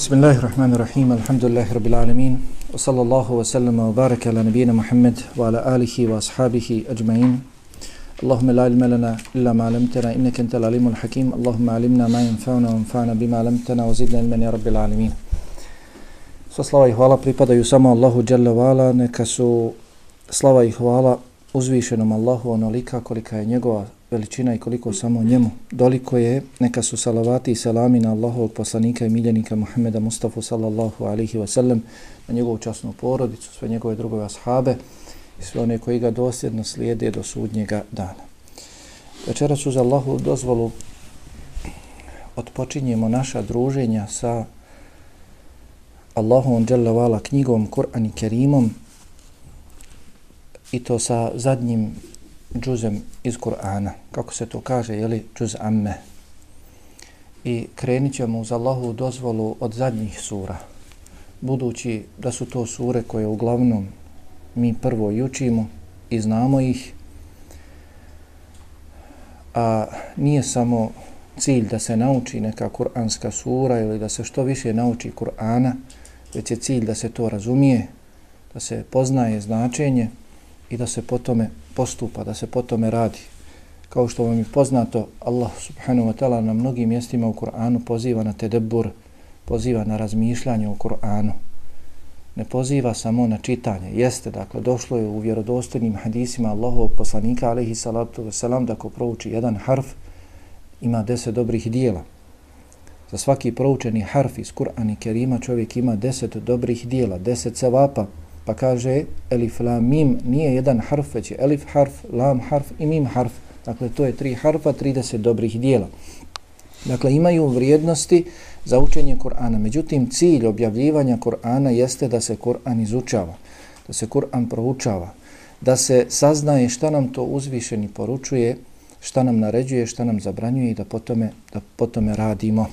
بسم الله الرحمن الرحيم الحمد لله رب العالمين وصلى الله وسلم وبارك على نبينا محمد وعلى آله وأصحابه أجمعين اللهم لا علم لنا إلا ما علمتنا إنك أنت العليم الحكيم اللهم علمنا ما ينفعنا وانفعنا بما علمتنا وزدنا علما يا رب العالمين Sva slava i hvala pripadaju samo Allahu Jalla Vala, neka su slava i hvala uzvišenom Allahu onolika kolika je njegova veličina i koliko samo njemu doliko je, neka su salavati i salami na Allahovog poslanika i miljenika Muhammeda Mustafa sallallahu alihi wasallam, na njegovu časnu porodicu, sve njegove drugove ashabe i sve one koji ga dosljedno slijede do sudnjega dana. Večera su za Allahu dozvolu odpočinjemo naša druženja sa Allahom dželle Vala knjigom Kur'an i Kerimom i to sa zadnjim džuzem iz Kur'ana, kako se to kaže, jeli, džuz amme. I krenit ćemo uz Allahu dozvolu od zadnjih sura, budući da su to sure koje uglavnom mi prvo i učimo i znamo ih, a nije samo cilj da se nauči neka kuranska sura ili da se što više nauči Kur'ana, već je cilj da se to razumije, da se poznaje značenje i da se potome postupa, da se potome radi. Kao što vam je poznato, Allah subhanahu wa ta'ala na mnogim mjestima u Kur'anu poziva na tedebur, poziva na razmišljanje o Kur'anu. Ne poziva samo na čitanje. Jeste, dakle, došlo je u vjerodostojnim hadisima Allahovog poslanika, alaihi salatu wasalam, da ko prouči jedan harf, ima deset dobrih dijela. Za svaki proučeni harf iz Kur'ana i Kerima čovjek ima deset dobrih dijela, deset sevapa, Pa kaže elif, lam, mim nije jedan harf, već je elif harf, lam harf i mim harf. Dakle, to je tri harfa, 30 dobrih dijela. Dakle, imaju vrijednosti za učenje Kur'ana. Međutim, cilj objavljivanja Kur'ana jeste da se Kur'an izučava, da se Kur'an proučava, da se saznaje šta nam to uzvišeni poručuje, šta nam naređuje, šta nam zabranjuje i da potome, da potome radimo.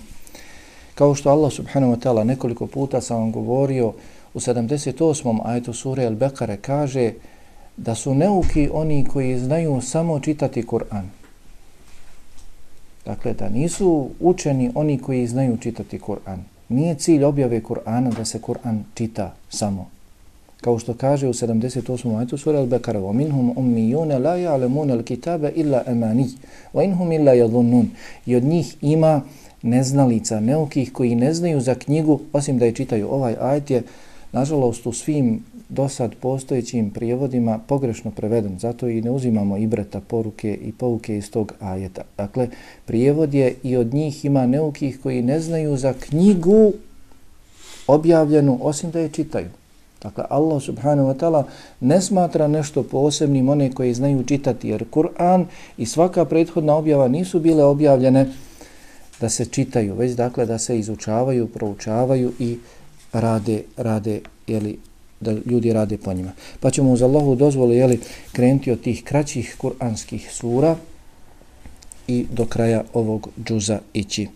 Kao što Allah subhanahu wa ta'ala nekoliko puta sam vam govorio, u 78. ajetu sure El Bekare kaže da su neuki oni koji znaju samo čitati Kur'an. Dakle, da nisu učeni oni koji znaju čitati Kur'an. Nije cilj objave Kur'ana da se Kur'an čita samo. Kao što kaže u 78. ajetu sura Al-Bekara وَمِنْهُمْ أُمِّيُّونَ لَا يَعْلَمُونَ الْكِتَابَ إِلَّا أَمَانِي وَإِنْهُمْ إِلَّا يَظُنُّونَ I od njih ima neznalica, neukih koji ne znaju za knjigu, osim da je čitaju ovaj ajet je nažalost u svim dosad postojećim prijevodima pogrešno preveden, zato i ne uzimamo ibreta poruke i pouke iz tog ajeta. Dakle, prijevod je i od njih ima neukih koji ne znaju za knjigu objavljenu osim da je čitaju. Dakle, Allah subhanahu wa ta'ala ne smatra nešto posebnim one koji znaju čitati, jer Kur'an i svaka prethodna objava nisu bile objavljene da se čitaju, već dakle da se izučavaju, proučavaju i rade, rade, jeli, da ljudi rade po njima. Pa ćemo uz Allahu dozvolu, jeli, krenuti od tih kraćih kuranskih sura i do kraja ovog džuza ići.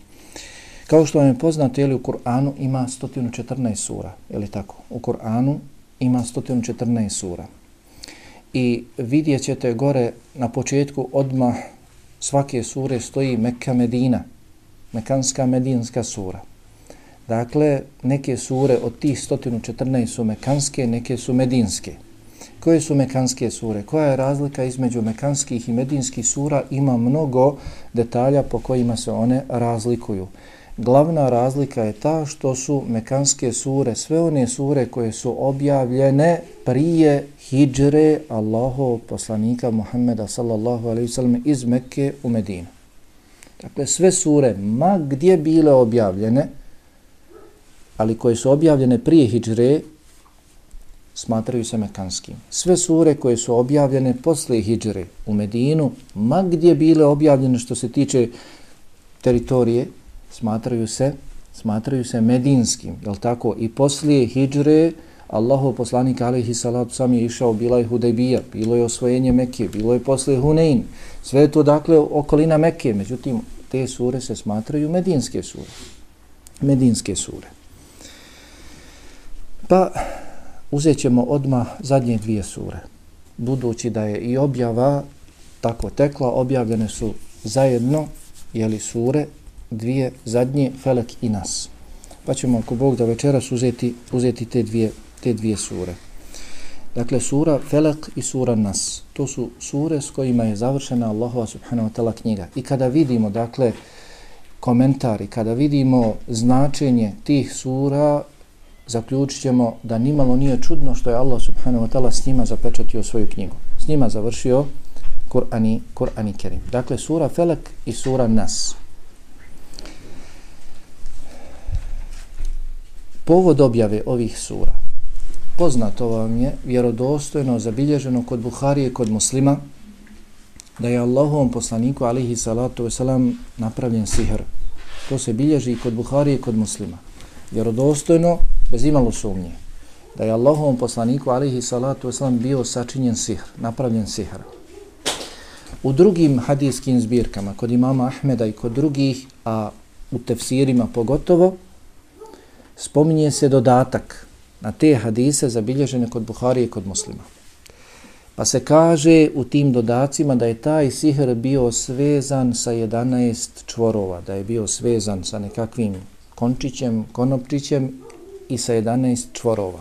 Kao što vam je poznato, jeli, u Kur'anu ima 114 sura, jeli tako? U Kur'anu ima 114 sura. I vidjet ćete gore na početku odmah svake sure stoji Mekka Medina, Mekanska Medinska sura. Dakle, neke sure od tih 114 su mekanske, neke su medinske. Koje su mekanske sure? Koja je razlika između mekanskih i medinskih sura? Ima mnogo detalja po kojima se one razlikuju. Glavna razlika je ta što su mekanske sure, sve one sure koje su objavljene prije hijdžre Allahov poslanika Muhammeda sallallahu alaihi sallam iz Mekke u Medinu. Dakle, sve sure, ma gdje bile objavljene, ali koje su objavljene prije hijdžre, smatraju se mekanskim. Sve sure koje su objavljene posle hijdžre u Medinu, ma gdje bile objavljene što se tiče teritorije, smatraju se smatraju se medinskim. Jel tako? I poslije hijdžre, Allahu poslanik alaihi salatu sam je išao, bila je Hudejbija, bilo je osvojenje Mekke, bilo je posle Hunein. Sve je to dakle okolina Mekke, međutim te sure se smatraju medinske sure. Medinske sure. Pa uzet ćemo odmah zadnje dvije sure. Budući da je i objava tako tekla, objavljene su zajedno, jeli sure, dvije zadnje, Felek i Nas. pa ćemo ako Bog da večeras uzeti, uzeti te, dvije, te dvije sure. Dakle, sura Felak i sura Nas. To su sure s kojima je završena Allahova subhanahu wa ta'ala knjiga. I kada vidimo, dakle, komentari, kada vidimo značenje tih sura, zaključit ćemo da nimalo nije čudno što je Allah subhanahu wa ta'ala s njima zapečatio svoju knjigu. S njima završio Kur'ani, Kur'ani Kerim. Dakle, sura Felek i sura Nas. Povod objave ovih sura. Poznato vam je, vjerodostojno, zabilježeno kod Buharije, kod muslima, da je Allahovom poslaniku, alihi salatu wasalam, napravljen sihr. To se bilježi i kod Buharije, kod muslima. Vjerodostojno, bez imalo sumnje, da je Allahovom poslaniku, alihi salatu wasalam, bio sačinjen sihr, napravljen sihr. U drugim hadijskim zbirkama, kod imama Ahmeda i kod drugih, a u tefsirima pogotovo, spominje se dodatak na te hadise zabilježene kod Buhari i kod muslima. Pa se kaže u tim dodacima da je taj sihr bio svezan sa 11 čvorova, da je bio svezan sa nekakvim končićem, konopčićem i sa 11 čvorova.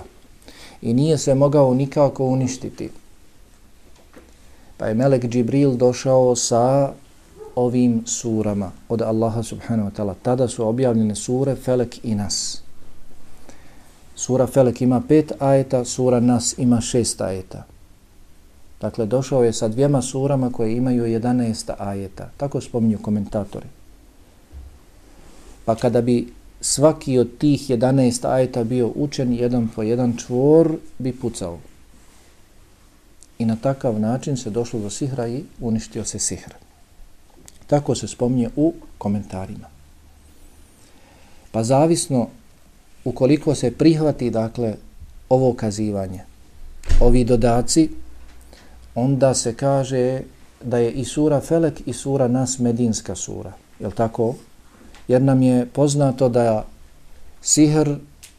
I nije se mogao nikako uništiti. Pa je Melek Džibril došao sa ovim surama od Allaha subhanahu wa ta'ala. Tada su objavljene sure Felek i Nas. Sura Felek ima pet ajeta, sura Nas ima šest ajeta. Dakle, došao je sa dvijema surama koje imaju 11 ajeta. Tako spominju komentatori. Pa kada bi svaki od tih 11 ajeta bio učen jedan po jedan čvor, bi pucao. I na takav način se došlo do sihra i uništio se sihr. Tako se spominje u komentarima. Pa zavisno ukoliko se prihvati dakle ovo kazivanje, ovi dodaci, onda se kaže da je i sura Felek i sura Nas Medinska sura. Je tako? Jer nam je poznato da sihr,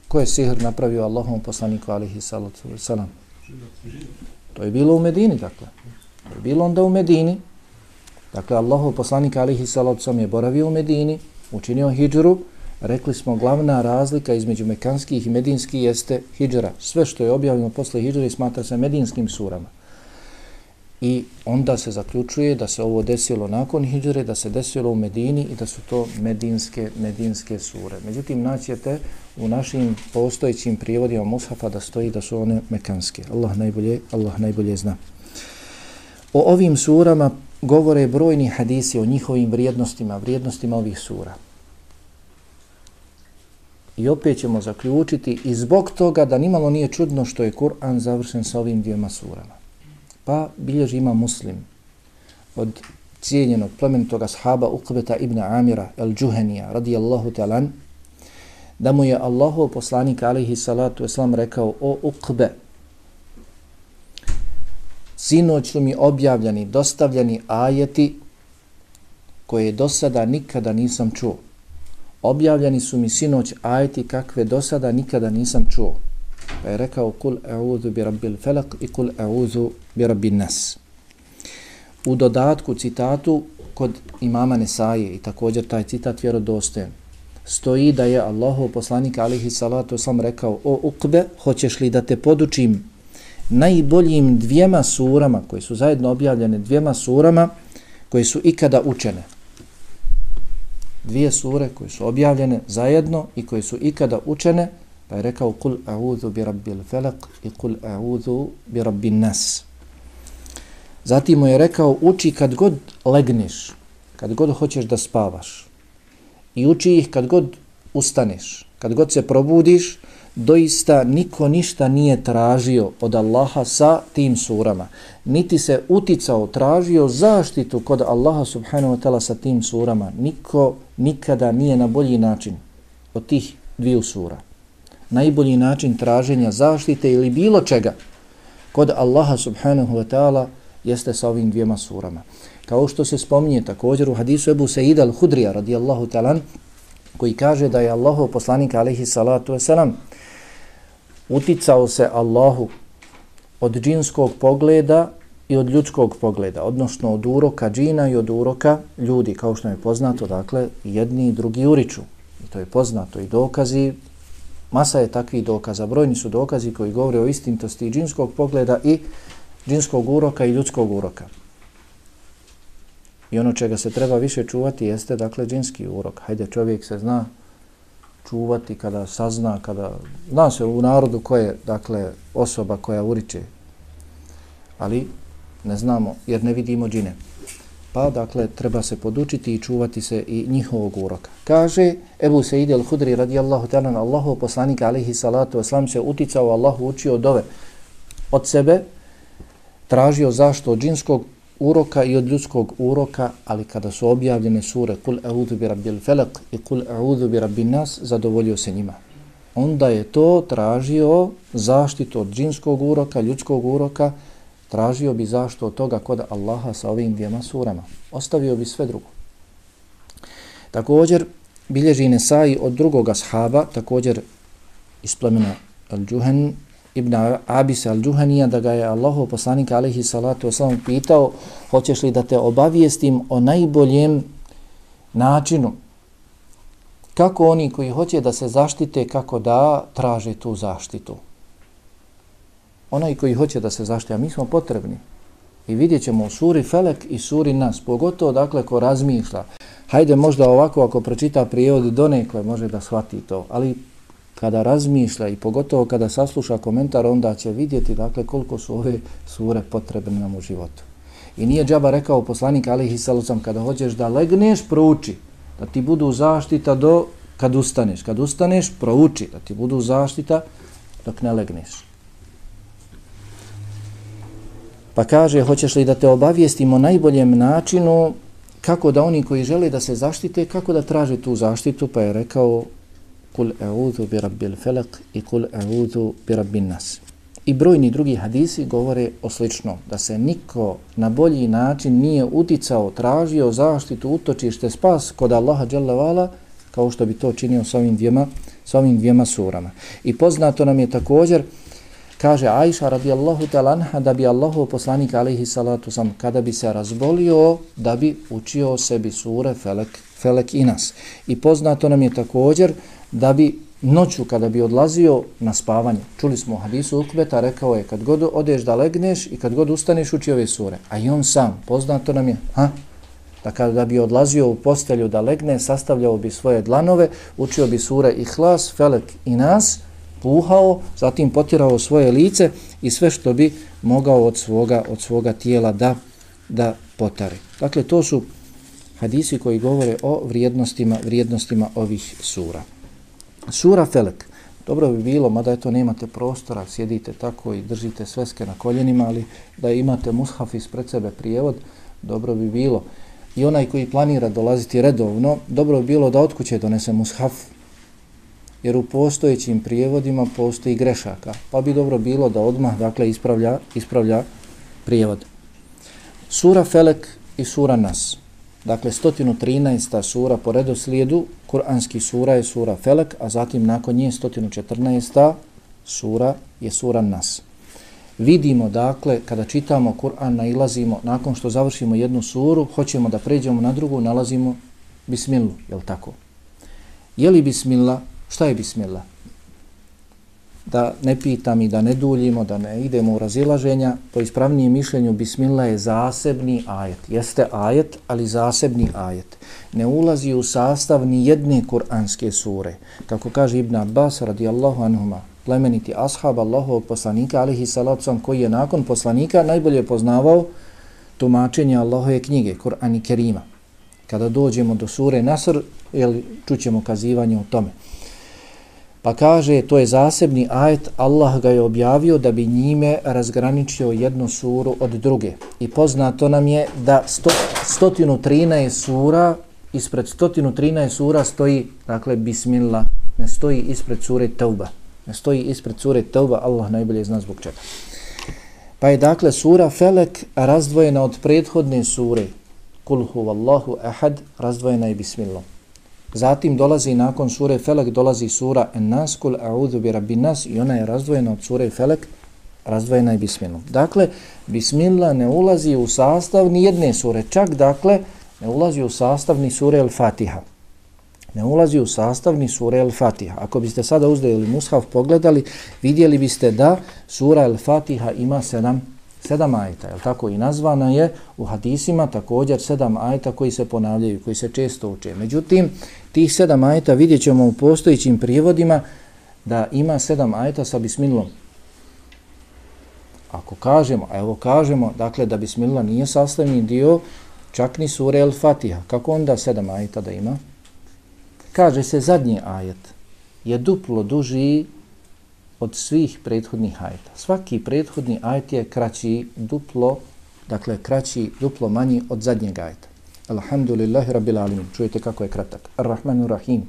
ko je sihr napravio Allahom poslaniku alihi salatu wasalam? To je bilo u Medini, dakle. To je bilo onda u Medini. Dakle, Allahov poslanik alihi salatu salam je boravio u Medini, učinio hijđru, Rekli smo, glavna razlika između mekanskih i medinskih jeste hijđara. Sve što je objavljeno posle hijđara smatra se medinskim surama. I onda se zaključuje da se ovo desilo nakon hijđare, da se desilo u Medini i da su to medinske, medinske sure. Međutim, naćete u našim postojećim prijevodima Mushafa da stoji da su one mekanske. Allah najbolje, Allah najbolje zna. O ovim surama govore brojni hadisi o njihovim vrijednostima, vrijednostima ovih sura. I opet ćemo zaključiti i zbog toga da nimalo nije čudno što je Kur'an završen sa ovim dvijema surama. Pa bilježi ima muslim od cijenjenog plemenitog ashaba Uqbeta ibn Amira el-đuhenija radijallahu talan da mu je Allahov poslanik alaihi salatu eslam rekao o Uqbe sinoć su mi objavljeni, dostavljeni ajeti koje do sada nikada nisam čuo objavljeni su mi sinoć ajeti kakve do sada nikada nisam čuo. Pa je rekao kul e'udhu bi rabbil felak i kul e'udhu bi rabbin nas. U dodatku citatu kod imama Nesaje i također taj citat vjerodostojen stoji da je Allahov poslanik alihi salatu sam rekao o ukbe, hoćeš li da te podučim najboljim dvijema surama koje su zajedno objavljene dvijema surama koje su ikada učene dvije sure koje su objavljene zajedno i koje su ikada učene, pa je rekao kul a'udhu bi rabbil felak i kul a'udhu bi rabbin nas. Zatim mu je rekao uči kad god legneš, kad god hoćeš da spavaš i uči ih kad god ustaneš, kad god se probudiš, doista niko ništa nije tražio od Allaha sa tim surama. Niti se uticao, tražio zaštitu kod Allaha subhanahu wa ta'ala sa tim surama. Niko nikada nije na bolji način od tih dviju sura. Najbolji način traženja zaštite ili bilo čega kod Allaha subhanahu wa ta'ala jeste sa ovim dvijema surama. Kao što se spominje također u hadisu Ebu Sa'id al-Hudrija radijallahu talan koji kaže da je Allahov poslanik alaihi salatu wasalam uticao se Allahu od džinskog pogleda i od ljudskog pogleda, odnosno od uroka džina i od uroka ljudi, kao što je poznato, dakle, jedni i drugi uriču. I to je poznato i dokazi, masa je takvih dokaza, brojni su dokazi koji govore o istintosti džinskog pogleda i džinskog uroka i ljudskog uroka. I ono čega se treba više čuvati jeste, dakle, džinski urok. Hajde, čovjek se zna čuvati kada sazna, kada... Zna se u narodu ko je, dakle, osoba koja uriče. Ali ne znamo, jer ne vidimo džine. Pa, dakle, treba se podučiti i čuvati se i njihovog uroka. Kaže Ebu Sejid al-Hudri radijallahu ta'ala Allahu poslanika alihi salatu wasalam se uticao, Allahu učio dove od sebe, tražio zašto od džinskog uroka i od ljudskog uroka, ali kada su objavljene sure Kul a'udhu bi rabbil felak i Kul a'udhu bi rabbin nas, zadovoljio se njima. Onda je to tražio zaštitu od džinskog uroka, ljudskog uroka, tražio bi zašto od toga kod Allaha sa ovim dvijema surama. Ostavio bi sve drugo. Također, bilježi Nesai od drugog ashaba, također iz plemena Al-Džuhen, Ibn Abisa al-Džuhanija, da ga je Allahu poslanik alaihi salatu wasalam pitao, hoćeš li da te obavijestim o najboljem načinu kako oni koji hoće da se zaštite, kako da traže tu zaštitu onaj koji hoće da se zaštiti, a mi smo potrebni. I vidjet ćemo u suri Felek i suri Nas, pogotovo dakle ko razmišlja. Hajde možda ovako ako pročita prijevod donekle može da shvati to, ali kada razmišlja i pogotovo kada sasluša komentar, onda će vidjeti dakle koliko su ove sure potrebne nam u životu. I nije džaba rekao poslanik Alihi Salucam, kada hoćeš da legneš, prouči, da ti budu zaštita do kad ustaneš. Kad ustaneš, prouči, da ti budu zaštita dok ne legneš. Pa kaže, hoćeš li da te obavijestimo najboljem načinu kako da oni koji žele da se zaštite, kako da traže tu zaštitu, pa je rekao kul e'udhu bi rabbil felak i kul e'udhu bi rabbin nas. I brojni drugi hadisi govore o slično, da se niko na bolji način nije uticao, tražio zaštitu, utočište, spas kod Allaha dželle kao što bi to činio sa ovim dvijema, sa ovim dvijema surama. I poznato nam je također Kaže Ajša radijallahu talanha da bi Allahu poslanik alaihi salatu sam kada bi se razbolio da bi učio sebi sure Felek, Felek i nas. I poznato nam je također da bi noću kada bi odlazio na spavanje, čuli smo u hadisu Ukbeta, rekao je kad god odeš da legneš i kad god ustaneš uči ove sure. A i on sam, poznato nam je, ha? da kada bi odlazio u postelju da legne, sastavljao bi svoje dlanove, učio bi sure Ihlas, Felek i nas, puhao, zatim potirao svoje lice i sve što bi mogao od svoga od svoga tijela da da potare. Dakle, to su hadisi koji govore o vrijednostima vrijednostima ovih sura. Sura Felek. Dobro bi bilo, mada eto nemate prostora, sjedite tako i držite sveske na koljenima, ali da imate mushaf ispred sebe prijevod, dobro bi bilo. I onaj koji planira dolaziti redovno, dobro bi bilo da od kuće donese mushaf, jer u postojećim prijevodima postoji grešaka, pa bi dobro bilo da odmah dakle ispravlja, ispravlja prijevod. Sura Felek i sura Nas. Dakle, 113. sura po redoslijedu, kuranski sura je sura Felek, a zatim nakon nje 114. sura je sura Nas. Vidimo, dakle, kada čitamo Kur'an, nailazimo, nakon što završimo jednu suru, hoćemo da pređemo na drugu, nalazimo Bismilu, je li tako? Je li Bismillah Šta je bismillah? Da ne pitam i da ne duljimo, da ne idemo u razilaženja, po ispravnijem mišljenju bismillah je zasebni ajet. Jeste ajet, ali zasebni ajet. Ne ulazi u sastav ni jedne kuranske sure. Kako kaže Ibn Abbas radijallahu anhuma, plemeniti ashab Allahov poslanika, alihi salacom, koji je nakon poslanika najbolje poznavao tumačenje Allahove knjige, Kur'an i Kerima. Kada dođemo do sure Nasr, jel, čućemo kazivanje o tome. Pa kaže, to je zasebni ajet, Allah ga je objavio da bi njime razgraničio jednu suru od druge. I poznato nam je da sto, 113 sura, ispred 113 sura stoji, dakle, Bismillah, ne stoji ispred sure Tauba. Ne stoji ispred sure Tauba, Allah najbolje zna zbog čega. Pa je dakle sura Felek razdvojena od prethodne sure. Kul huvallahu ahad, razdvojena je Bismillah. Zatim dolazi nakon sure Felek, dolazi sura En-Nas, kul a'udhu bi rabbi nas i ona je razdvojena od sure Felek, razdvojena je bismilom. Dakle, Bismillah ne ulazi u sastav ni jedne sure, čak dakle ne ulazi u sastav ni sure El-Fatiha. Ne ulazi u sastavni sure El-Fatiha. Ako biste sada uzdajili Mushaf, pogledali, vidjeli biste da sura El-Fatiha ima sedam, sedam ajeta. Je tako? I nazvana je u hadisima također sedam ajeta koji se ponavljaju, koji se često uče. Međutim, tih sedam ajeta vidjet ćemo u postojićim prijevodima da ima sedam ajeta sa bismilom. Ako kažemo, a evo kažemo, dakle da bismila nije sastavni dio čak ni sure El Fatiha, kako onda sedam ajeta da ima? Kaže se zadnji ajet je duplo duži od svih prethodnih ajeta. Svaki prethodni ajet je kraći duplo, dakle kraći duplo manji od zadnjeg ajeta. Alhamdulillahi rabbil alamin. Čujete kako je kratak. Ar-Rahmanu Rahim.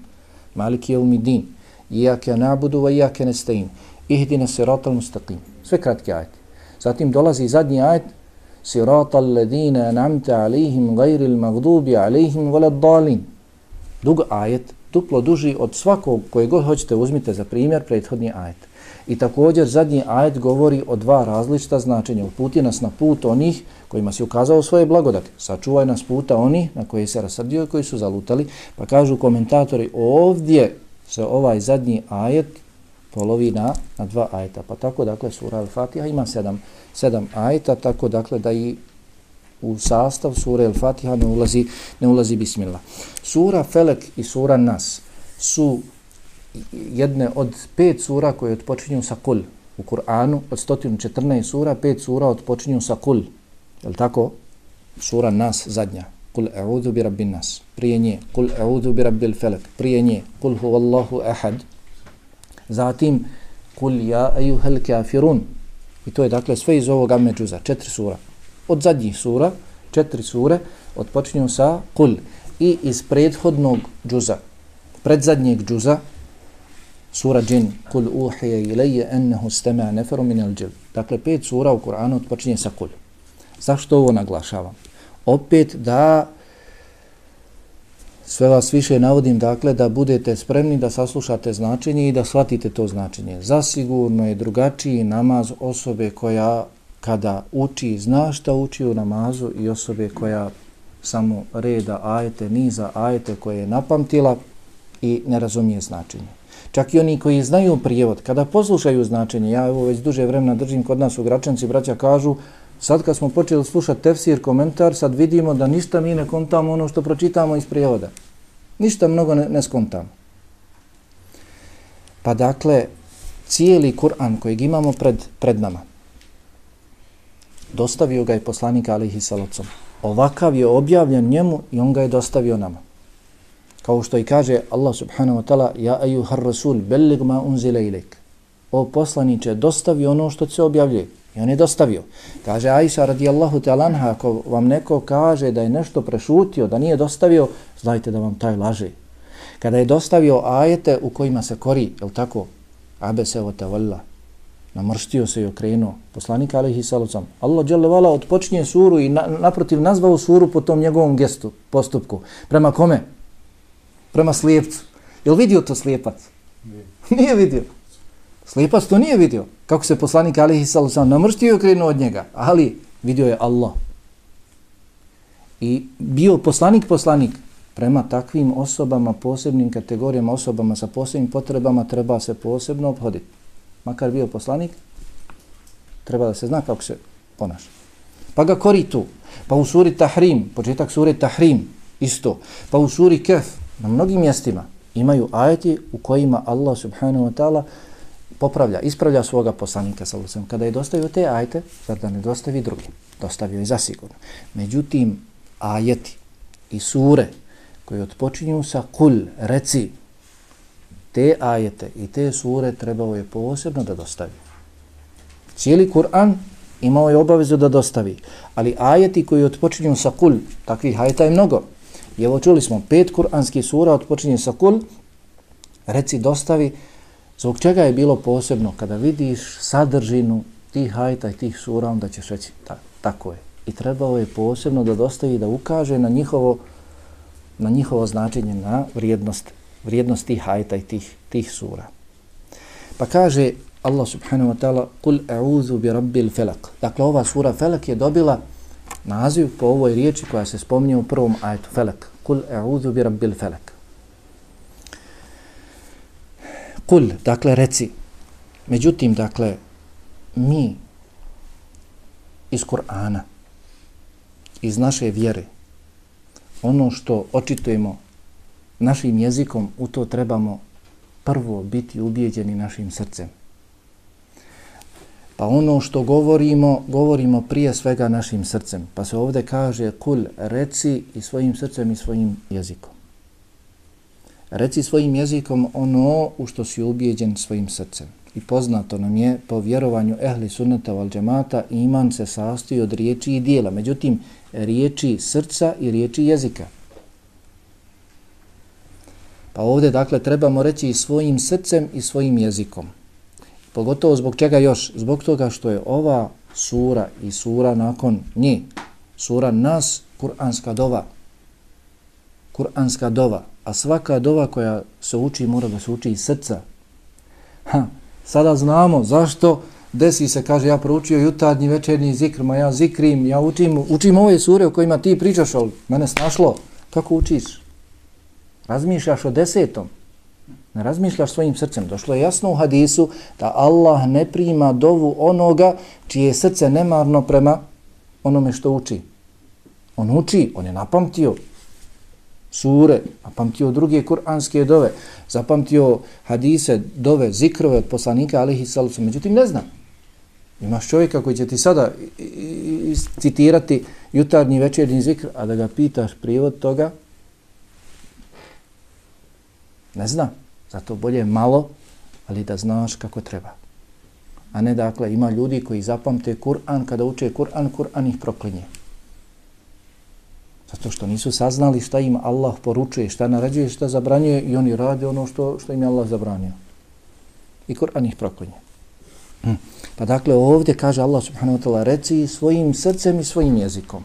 Maliki je umidin. Iyake na'budu wa iyake nesta'in. Ihdina siratal mustaqim. Sve kratki ajeti. Zatim dolazi zadnji ajet Siratal ladina an'amta alejhim ghayril maghdubi alejhim waladdallin. Dug ajet, duplo duži od svakog koje god hoćete uzmite za primjer prethodni ajet. I također zadnji ajet govori o dva različita značenja. Uputi nas na put onih kojima si ukazao svoje blagodati. Sačuvaj nas puta oni na koje se rasrdio i koji su zalutali. Pa kažu komentatori ovdje se ovaj zadnji ajet polovi na, na dva ajeta. Pa tako, dakle, sura Al-Fatiha ima sedam, sedam ajeta, tako, dakle, da i u sastav sura Al-Fatiha ne ulazi, ne ulazi Bismillah. Sura Felek i sura Nas su jedne od pet sura koje odpočinju sa kul. U Kur'anu od 114 sura, pet sura odpočinju sa kul. Je li tako? Sura Nas zadnja. Kul e'udhu bi rabbin nas. Prije nje. Kul e'udhu bi rabbil felek. Prije nje. Kul huvallahu ahad. Zatim, kul ja ejuhel kafirun. I to je dakle sve iz ovog međuza. četiri sura. Od zadnjih sura, četiri sure, odpočinju sa kul. I iz prethodnog džuza, predzadnjeg džuza, sura džin, kul uhije ilaje ennehu stema neferu minel džil. Dakle, pet sura u Kur'anu odpočinje sa kul. Zašto ovo naglašavam? Opet da sve vas više navodim dakle da budete spremni da saslušate značenje i da shvatite to značenje. Zasigurno je drugačiji namaz osobe koja kada uči, zna šta uči u namazu i osobe koja samo reda ajete, niza ajete koje je napamtila i ne razumije značenje. Čak i oni koji znaju prijevod, kada poslušaju značenje, ja evo već duže vremena držim kod nas u Gračanci, braća kažu, sad kad smo počeli slušati tefsir, komentar, sad vidimo da ništa mi ne kontamo ono što pročitamo iz prijevoda. Ništa mnogo ne, ne skontamo. Pa dakle, cijeli Kur'an kojeg imamo pred, pred nama, dostavio ga je poslanik alihi salacom. Ovakav je objavljen njemu i on ga je dostavio nama. Kao što i kaže Allah subhanahu wa ta'ala, ja ajuhar rasul, bellig ma unzile ilik. O poslaniće, dostavi ono što se objavljuje. I on je dostavio. Kaže Aisha radijallahu ta'ala ako vam neko kaže da je nešto prešutio, da nije dostavio, znajte da vam taj laže. Kada je dostavio ajete u kojima se kori, je tako? Abe se o. Namrštio se i okrenuo. Poslanik alaihi sallam. Allah dželle vala odpočinje suru i na, naprotiv nazvao suru po tom njegovom gestu, postupku. Prema kome? Prema slijepcu. Je li vidio to slijepac? Nije. Nije vidio. Slijepac to nije vidio. Kako se poslanik alihi sallam namrštio i okrenuo od njega. Ali vidio je Allah. I bio poslanik poslanik prema takvim osobama, posebnim kategorijama, osobama sa posebnim potrebama treba se posebno obhoditi. Makar bio poslanik, treba da se zna kako se ponaša. Pa ga kori tu. Pa u suri Tahrim, početak suri Tahrim, isto. Pa u suri Kef, na mnogim mjestima imaju ajeti u kojima Allah subhanahu wa ta'ala popravlja, ispravlja svoga poslanika sa Lusem. Kada je dostavio te ajete, zar da ne dostavi drugi? Dostavio je zasigurno. Međutim, ajeti i sure koje odpočinju sa kul, reci, te ajete i te sure trebao je posebno da dostavi. Cijeli Kur'an imao je obavezu da dostavi, ali ajeti koji odpočinju sa kul, takvih ajeta je mnogo. I evo čuli smo, pet kur'anskih sura odpočinje sa kul, reci dostavi, Zbog čega je bilo posebno kada vidiš sadržinu tih hajta i tih sura, onda ćeš reći ta, tako je. I trebao je posebno da dostavi da ukaže na njihovo, na njihovo značenje, na vrijednost, vrijednost tih hajta i tih, tih sura. Pa kaže Allah subhanahu wa ta'ala Kul e'udhu bi rabbil felak. Dakle, ova sura felak je dobila naziv po ovoj riječi koja se spominje u prvom ajetu felak. Kul e'udhu bi rabbil felak. Kul, dakle, reci. Međutim, dakle, mi iz Kur'ana, iz naše vjere, ono što očitujemo našim jezikom, u to trebamo prvo biti ubijeđeni našim srcem. Pa ono što govorimo, govorimo prije svega našim srcem. Pa se ovdje kaže kul, reci i svojim srcem i svojim jezikom. Reci svojim jezikom ono u što si ubijeđen svojim srcem. I poznato nam je po vjerovanju ehli sunnata val džemata iman se sastoji od riječi i dijela. Međutim, riječi srca i riječi jezika. Pa ovdje, dakle, trebamo reći i svojim srcem i svojim jezikom. Pogotovo zbog čega još? Zbog toga što je ova sura i sura nakon nje, sura nas, kuranska dova. Kuranska dova. A svaka dova koja se uči mora da se uči iz srca. Ha, sada znamo zašto desi se, kaže, ja proučio jutarnji večernji zikr, ma ja zikrim, ja učim, učim ove sure o kojima ti pričaš, ali mene snašlo. Kako učiš? Razmišljaš o desetom. Ne razmišljaš svojim srcem. Došlo je jasno u hadisu da Allah ne prima dovu onoga čije srce nemarno prema onome što uči. On uči, on je napamtio sure, zapamtio druge kuranske dove, zapamtio hadise, dove, zikrove od poslanika alihi salusu. Međutim, ne zna. Imaš čovjeka koji će ti sada citirati jutarnji večernji zikr, a da ga pitaš prijevod toga, ne zna. Zato bolje malo, ali da znaš kako treba. A ne dakle, ima ljudi koji zapamte Kur'an, kada uče Kur'an, Kur'an ih proklinje. Zato što nisu saznali šta im Allah poručuje, šta naređuje, šta zabranjuje i oni rade ono što, što im je Allah zabranio. I Kur'an ih proklinje. Hm. Pa dakle, ovdje kaže Allah subhanahu wa ta'ala, reci svojim srcem i svojim jezikom.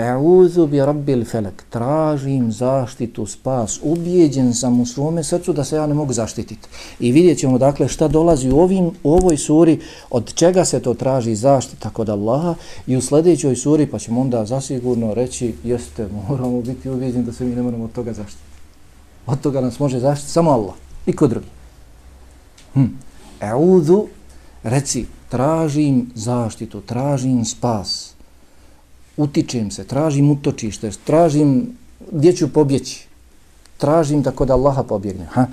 E'udhu bi rabbil felek. Tražim zaštitu, spas. Ubijeđen sam u svome srcu da se ja ne mogu zaštititi. I vidjet ćemo dakle šta dolazi u, ovim, u ovoj suri, od čega se to traži zaštita kod Allaha i u sljedećoj suri pa ćemo onda zasigurno reći jeste, moramo biti ubijeđeni da se mi ne moramo od toga zaštiti. Od toga nas može zaštiti samo Allah. Niko drugi. Hm. E'udhu, reci, tražim zaštitu, tražim spas utičem se, tražim utočište, tražim gdje ću pobjeći, tražim da kod Allaha pobjegne. Ha?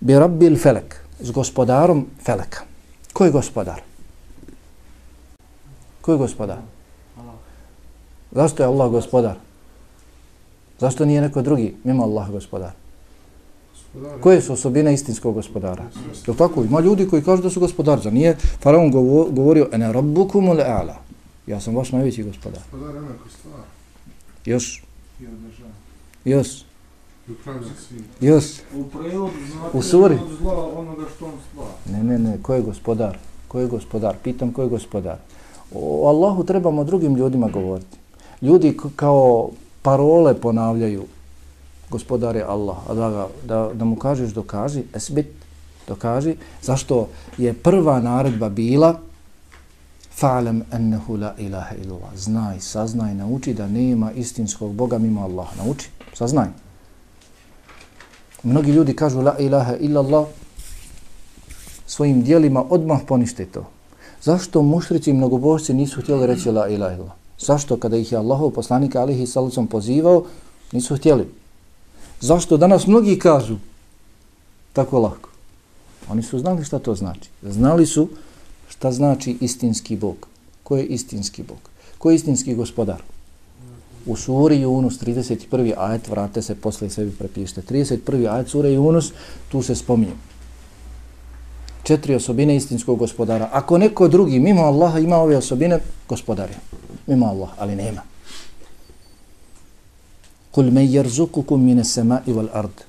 Bi rabbil felek, s gospodarom feleka. Ko je gospodar? Ko je gospodar? Zašto je Allah gospodar? Zašto nije neko drugi mimo Allah gospodar? Koje su osobine istinskog gospodara? Je tako? Ima ljudi koji kažu da su gospodar. Za nije faraon govorio ene rabbukumul a'la. Ja sam vaš najveći gospodar. Gospodar je neko stvar. Još. Još. Još. U prevodu znate u suri. od zla onoga što on stvara. Ne, ne, ne. Ko je gospodar? Ko je gospodar? Pitam ko je gospodar. O Allahu trebamo drugim ljudima govoriti. Ljudi kao parole ponavljaju gospodar je Allah. A da, ga, da, da mu kažeš dokaži, esbit, dokaži. Zašto je prva naredba bila fa'lam ennehu la ilaha illallah. Znaj, saznaj, nauči da nema istinskog Boga mimo Allaha. Nauči, saznaj. Mnogi ljudi kažu la ilaha illallah svojim dijelima odmah ponište to. Zašto mušrici i mnogobožci nisu htjeli reći la ilaha illallah? Zašto kada ih je Allahov poslanik alihi salacom pozivao, nisu htjeli? Zašto danas mnogi kažu tako lako? Oni su znali šta to znači. Znali su Šta znači istinski Bog? Ko je istinski Bog? Ko je istinski gospodar? U suri Yunus 31. ajet, vrate se posle sebi prepište. 31. ajet sura Yunus, tu se spominje. Četiri osobine istinskog gospodara. Ako neko drugi mimo Allaha ima ove osobine, gospodar je. Mimo Allaha, ali nema. Kul me jerzukukum mine sema i val ard.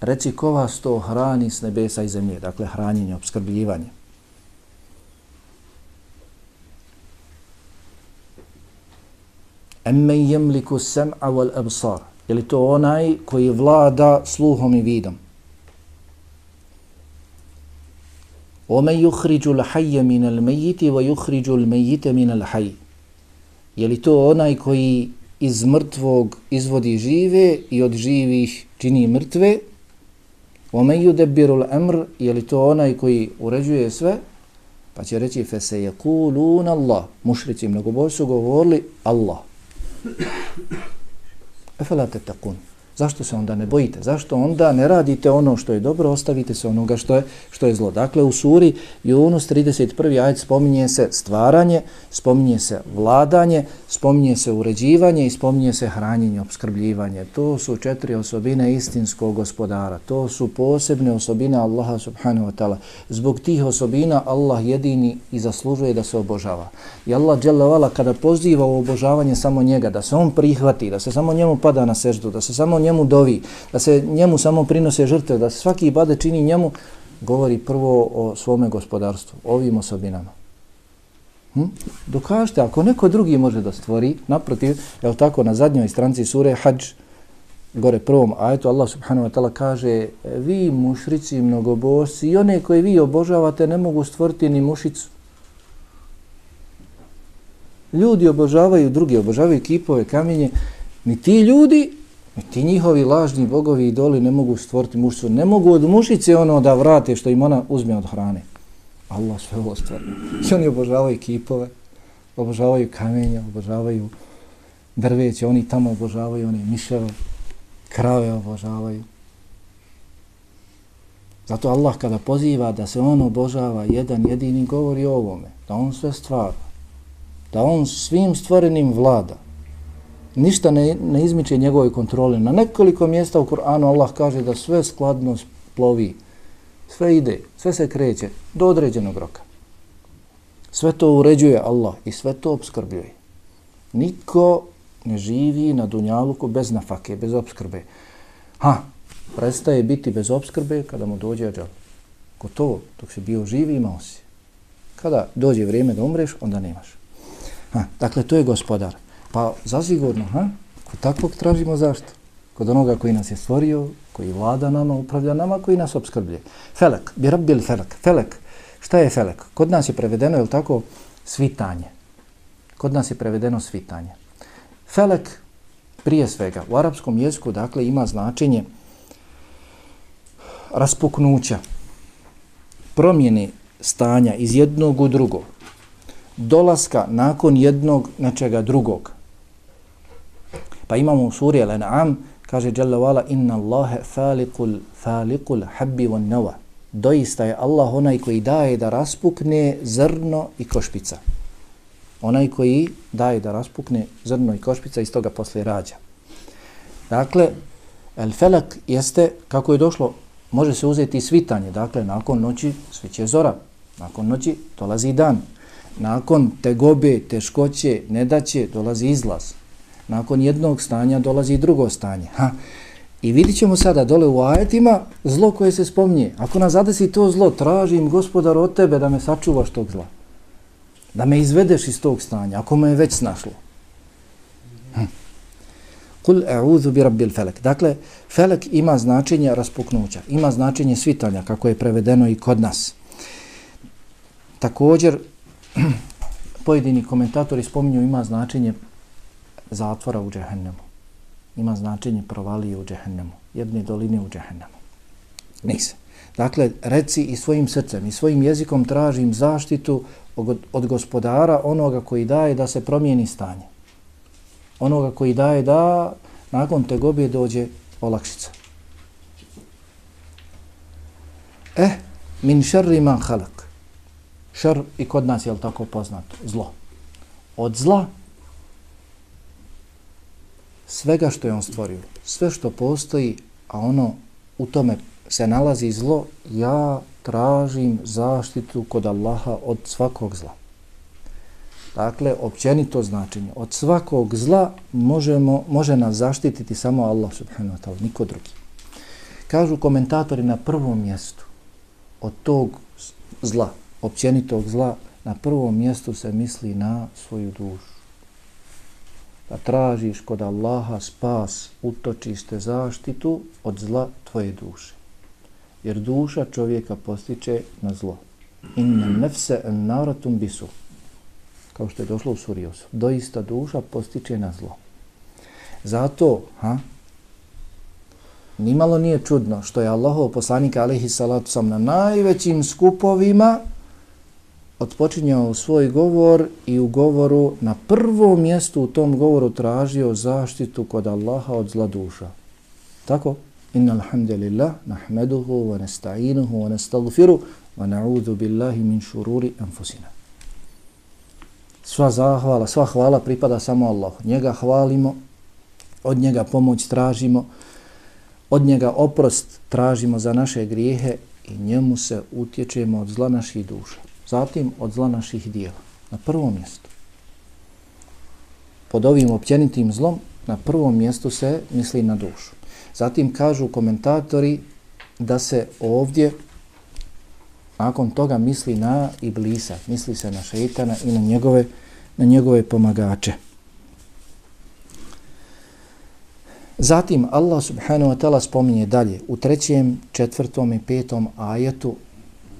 Reci ko vas to hrani s nebesa i zemlje. Dakle, hranjenje, obskrbljivanje. Emmen jemliku sem'a wal absar. Je li to onaj koji vlada sluhom i vidom? Omen yuhriđu l'hajje min al mejiti wa yuhriđu l'mejite min al haj. Je li to onaj koji iz mrtvog izvodi žive i od živih čini mrtve? Omen yudabbiru al-amr, je li to onaj koji uređuje sve? Pa će reći fe se yaqulun Allah. Mušrici mnogo su govorili Allah. أفلا تتقون؟ Zašto se onda ne bojite? Zašto onda ne radite ono što je dobro, ostavite se onoga što je, što je zlo? Dakle, u suri Yunus 31. ajet spominje se stvaranje, spominje se vladanje, spominje se uređivanje i spominje se hranjenje, obskrbljivanje. To su četiri osobine istinskog gospodara. To su posebne osobine Allaha subhanahu wa ta'ala. Zbog tih osobina Allah jedini i zaslužuje da se obožava. I Allah dželavala kada poziva u obožavanje samo njega, da se on prihvati, da se samo njemu pada na seždu, da se samo njemu njemu dovi, da se njemu samo prinose žrtve, da se svaki ibadet čini njemu, govori prvo o svome gospodarstvu, ovim osobinama. Hm? Dokažite, ako neko drugi može da stvori, naprotiv, je tako, na zadnjoj stranci sure Hajj, gore prvom ajetu, Allah subhanahu wa ta'ala kaže vi mušrici, mnogobošci i one koje vi obožavate ne mogu stvoriti ni mušicu. Ljudi obožavaju, drugi obožavaju kipove, kamenje, ni ti ljudi I ti njihovi lažni bogovi i idoli ne mogu stvoriti mušicu. Ne mogu od mušice ono da vrate što im ona uzme od hrane. Allah sve ovo stvori. I oni obožavaju kipove, obožavaju kamenja, obožavaju drveće, oni tamo obožavaju oni miševe, krave obožavaju. Zato Allah kada poziva da se on obožava jedan jedini govori o ovome, da on sve stvara, da on svim stvorenim vlada, ništa ne, ne izmiče njegove kontrole. Na nekoliko mjesta u Kur'anu Allah kaže da sve skladno plovi, sve ide, sve se kreće do određenog roka. Sve to uređuje Allah i sve to obskrbljuje. Niko ne živi na dunjaluku bez nafake, bez obskrbe. Ha, prestaje biti bez obskrbe kada mu dođe ađal. Gotovo, dok si bio živi imao si. Kada dođe vrijeme da umreš, onda nemaš. Ha, dakle, to je gospodar. Pa zasigurno, ha? Kod takvog tražimo zašto? Kod onoga koji nas je stvorio, koji vlada nama, upravlja nama, koji nas obskrbljuje. Felek, bi rabbil felek. Felek, šta je felek? Kod nas je prevedeno, je tako, svitanje. Kod nas je prevedeno svitanje. Felek, prije svega, u arapskom jeziku, dakle, ima značenje raspuknuća, promjene stanja iz jednog u drugo, dolaska nakon jednog nečega drugog. Pa imamo u suri Al-An'am, kaže Jalla wala inna Allahe falikul, falikul habbi wan nawa. Doista je Allah onaj koji daje da raspukne zrno i košpica. Onaj koji daje da raspukne zrno i košpica iz toga posle rađa. Dakle, el felak jeste, kako je došlo, može se uzeti svitanje. Dakle, nakon noći sviće zora. Nakon noći dolazi dan. Nakon tegobe, teškoće, nedaće, dolazi izlaz nakon jednog stanja dolazi drugo stanje. Ha. I vidit ćemo sada dole u ajetima zlo koje se spomnije. Ako nas zadesi to zlo, tražim gospodar od tebe da me sačuvaš tog zla. Da me izvedeš iz tog stanja, ako me je već snašlo. Hm. Kul e'udhu bi rabbil felek. Dakle, felek ima značenje raspuknuća, ima značenje svitanja, kako je prevedeno i kod nas. Također, pojedini komentatori spominju ima značenje zatvora u džehennemu. Ima značenje provalije u džehennemu. Jedne doline u džehennemu. Nisa. Dakle, reci i svojim srcem i svojim jezikom tražim zaštitu od, od gospodara onoga koji daje da se promijeni stanje. Onoga koji daje da nakon te gobije dođe olakšica. Eh, min šerri man halak. Šer i kod nas je tako poznato? Zlo. Od zla svega što je on stvorio, sve što postoji, a ono u tome se nalazi zlo, ja tražim zaštitu kod Allaha od svakog zla. Dakle, općenito značenje, od svakog zla možemo, može nas zaštititi samo Allah subhanahu wa ta'ala, niko drugi. Kažu komentatori na prvom mjestu od tog zla, općenitog zla, na prvom mjestu se misli na svoju dušu da tražiš kod Allaha spas, utočište, zaštitu od zla tvoje duše. Jer duša čovjeka postiče na zlo. Inna nefse en naratum bisu. Kao što je došlo u Surijosu. Doista duša postiče na zlo. Zato, ha, nimalo nije čudno što je Allahov poslanik alaihi salatu sam na najvećim skupovima otpočinjao svoj govor i u govoru na prvom mjestu u tom govoru tražio zaštitu kod Allaha od zla duša. Tako? Inna alhamdulillah, nahmeduhu, wa nesta'inuhu, wa nestagfiru, wa na'udhu billahi min šururi anfusina. Sva zahvala, sva hvala pripada samo Allahu. Njega hvalimo, od njega pomoć tražimo, od njega oprost tražimo za naše grijehe i njemu se utječemo od zla naših duša. Zatim od zla naših dijela. Na prvom mjestu. Pod ovim općenitim zlom na prvom mjestu se misli na dušu. Zatim kažu komentatori da se ovdje nakon toga misli na iblisa, misli se na šeitana i na njegove, na njegove pomagače. Zatim Allah subhanahu wa ta'ala spominje dalje u trećem, četvrtom i petom ajetu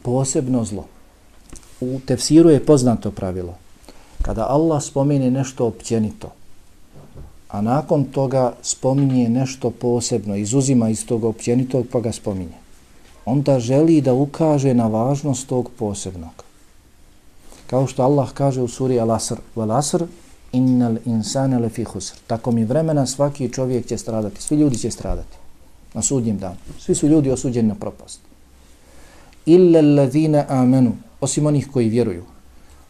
posebno zlo. U tefsiru je poznato pravilo. Kada Allah spomeni nešto općenito, a nakon toga spominje nešto posebno, izuzima iz tog općenitog pa ga spominje, onda želi da ukaže na važnost tog posebnog. Kao što Allah kaže u suri Al-Asr, Al-Asr, innal insana lafi khusr. Tako mi vremena svaki čovjek će stradati, svi ljudi će stradati na sudnjem danu. Svi su ljudi osuđeni na propast. Illa allazina amanu, osim onih koji vjeruju.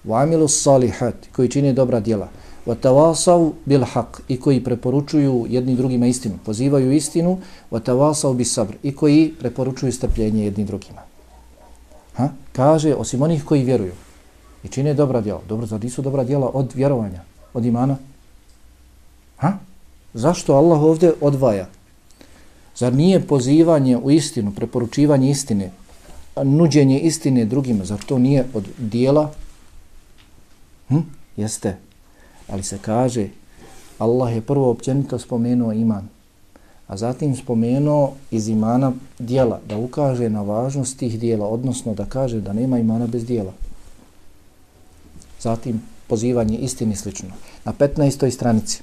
Wa amilu salihat, koji čine dobra djela. Wa bil haq, i koji preporučuju jedni drugima istinu, pozivaju istinu. Wa tawasaw bis sabr, i koji preporučuju strpljenje jedni drugima. Ha? Kaže, osim onih koji vjeruju i čine dobra djela. Dobro, zar nisu dobra djela od vjerovanja? od imana? Ha? Zašto Allah ovdje odvaja? Zar nije pozivanje u istinu, preporučivanje istine, nuđenje istine drugima, zar to nije od dijela? Hm? Jeste. Ali se kaže, Allah je prvo općenito spomenuo iman, a zatim spomenuo iz imana dijela, da ukaže na važnost tih dijela, odnosno da kaže da nema imana bez dijela. Zatim pozivanje istini slično. Na 15. stranici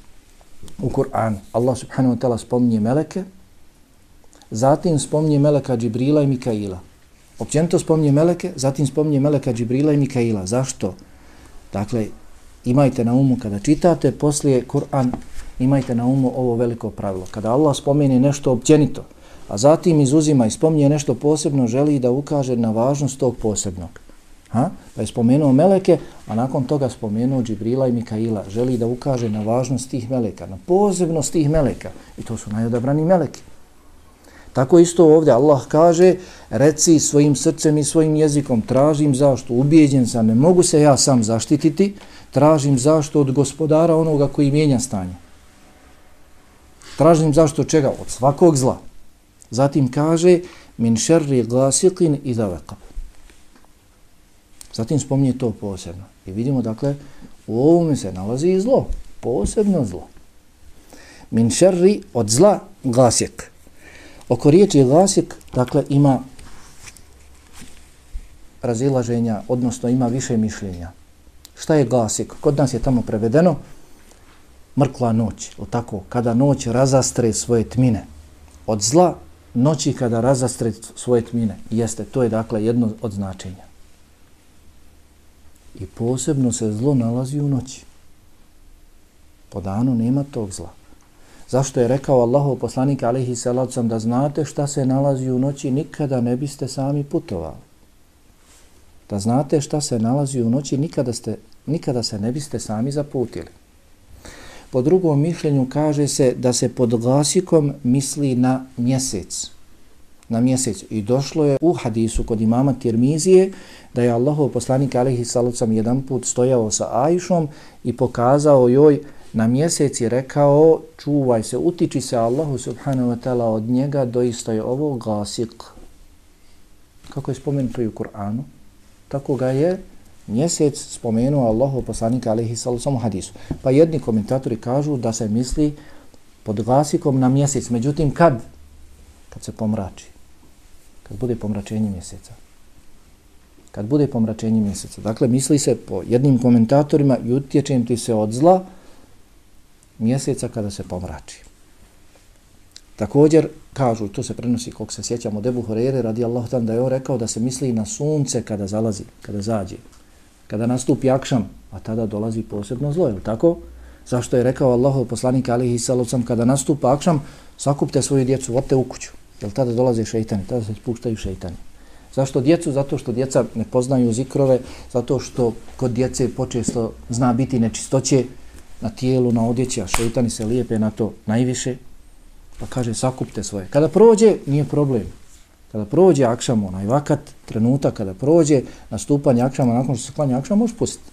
u Kur'anu Allah subhanahu wa ta'ala spominje meleke, zatim spominje meleka Džibrila i Mikaila. Općenito spominje meleke, zatim spominje meleka Džibrila i Mikaila. Zašto? Dakle, imajte na umu kada čitate poslije Kur'an, imajte na umu ovo veliko pravilo. Kada Allah spomene nešto općenito, a zatim izuzima i spominje nešto posebno, želi da ukaže na važnost tog posebnog. Ha? Pa je spomenuo meleke, a nakon toga spomenuo Džibrila i Mikaila. Želi da ukaže na važnost tih meleka, na posebnost tih meleka. I to su najodabrani meleki. Tako isto ovdje Allah kaže, reci svojim srcem i svojim jezikom, tražim zašto, ubijeđen sam, ne mogu se ja sam zaštititi, tražim zašto od gospodara onoga koji mijenja stanje. Tražim zašto čega? Od svakog zla. Zatim kaže, min šerri glasikin i davekab. Zatim spominje to posebno. I vidimo, dakle, u ovome se nalazi i zlo. Posebno zlo. Min šerri od zla glasjek. Oko riječi gasik, dakle, ima razilaženja, odnosno ima više mišljenja. Šta je gasik? Kod nas je tamo prevedeno mrkla noć, o tako, kada noć razastre svoje tmine. Od zla noći kada razastre svoje tmine. Jeste, to je dakle jedno od značenja. I posebno se zlo nalazi u noći. Po danu nema tog zla. Zašto je rekao Allahov poslanik alaihi salacom da znate šta se nalazi u noći, nikada ne biste sami putovali. Da znate šta se nalazi u noći, nikada, ste, nikada se ne biste sami zaputili. Po drugom mišljenju kaže se da se pod glasikom misli na mjesec na mjesec. I došlo je u hadisu kod imama Tirmizije da je Allahov poslanik alaihi salacom jedan put stojao sa Ajšom i pokazao joj na mjesec i rekao čuvaj se, utiči se Allahu subhanahu wa ta'ala od njega, doista je ovo gasik. Kako je spomenuto i u Kur'anu, tako ga je mjesec spomenuo Allahu poslanika alaihi sallam u hadisu. Pa jedni komentatori kažu da se misli pod gasikom na mjesec. Međutim, kad? Kad se pomrači kad bude pomračenje mjeseca. Kad bude pomračenje mjeseca. Dakle, misli se po jednim komentatorima i utječem ti se od zla mjeseca kada se pomrači. Također, kažu, to se prenosi, kog se sjećamo, Debu Horere radi Allah da je on rekao da se misli na sunce kada zalazi, kada zađe, kada nastupi akšam, a tada dolazi posebno zlo, je tako? Zašto je rekao Allahov poslanik alihi salocam, kada nastupa akšam, sakupte svoju djecu, vodite u kuću, jer tada dolaze šeitani, tada se spuštaju šeitani. Zašto djecu? Zato što djeca ne poznaju zikrove, zato što kod djece počesto zna biti nečistoće na tijelu, na odjeći, a šeitani se lijepe na to najviše, Pa kaže, sakupte svoje. Kada prođe, nije problem. Kada prođe akšam, onaj vakat, trenutak kada prođe, nastupanje akšama, nakon što se klanja akšam, možeš pustiti.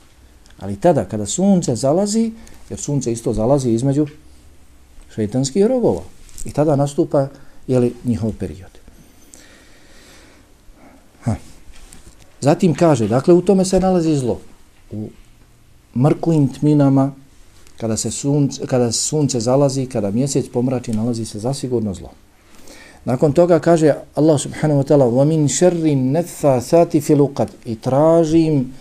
Ali tada, kada sunce zalazi, jer sunce isto zalazi između šeitanskih rogova, i tada nastupa jeli, njihov period. Ha. Zatim kaže, dakle, u tome se nalazi zlo. U mrklim tminama, kada se sunce, kada sunce zalazi, kada mjesec pomrači, nalazi se zasigurno zlo. Nakon toga kaže Allah subhanahu wa ta'ala وَمِنْ شَرِّ نَفَّثَاتِ فِي لُقَدْ I tražim,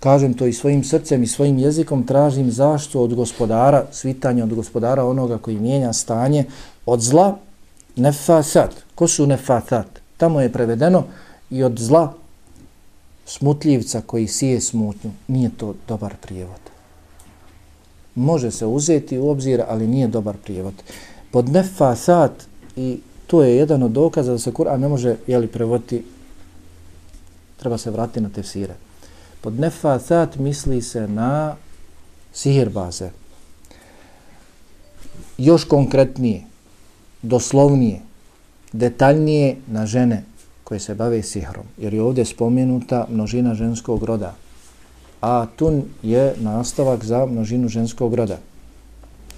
kažem to i svojim srcem i svojim jezikom, tražim zašto od gospodara, svitanje od gospodara onoga koji mijenja stanje, od zla nefasat. Ko su nefasat? Tamo je prevedeno i od zla smutljivca koji sije smutnju. Nije to dobar prijevod može se uzeti u obzir, ali nije dobar prijevod. Pod nefasat, i to je jedan od dokaza da se Kur'an ne može jeli, prevoditi, treba se vratiti na tefsire. Pod nefasat misli se na sihirbaze. Još konkretnije, doslovnije, detaljnije na žene koje se bave sihrom. Jer je ovdje spomenuta množina ženskog roda a tun je nastavak za množinu ženskog roda.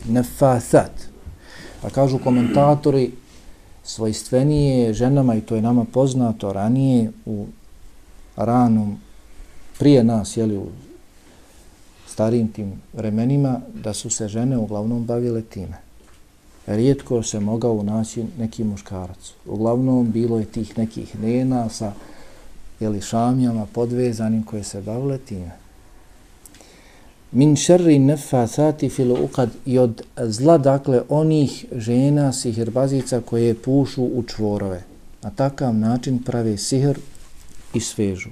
Nefasat. A kažu komentatori, svojstvenije ženama, i to je nama poznato ranije u ranom, prije nas, jeli u starim tim vremenima, da su se žene uglavnom bavile time. Rijetko se mogao naći neki muškarac. Uglavnom bilo je tih nekih nena sa jeli, šamjama podvezanim koje se bavile time min šerri nefasati fil uqad i od zla, dakle, onih žena sihirbazica koje pušu u čvorove. Na takav način prave sihr i svežu.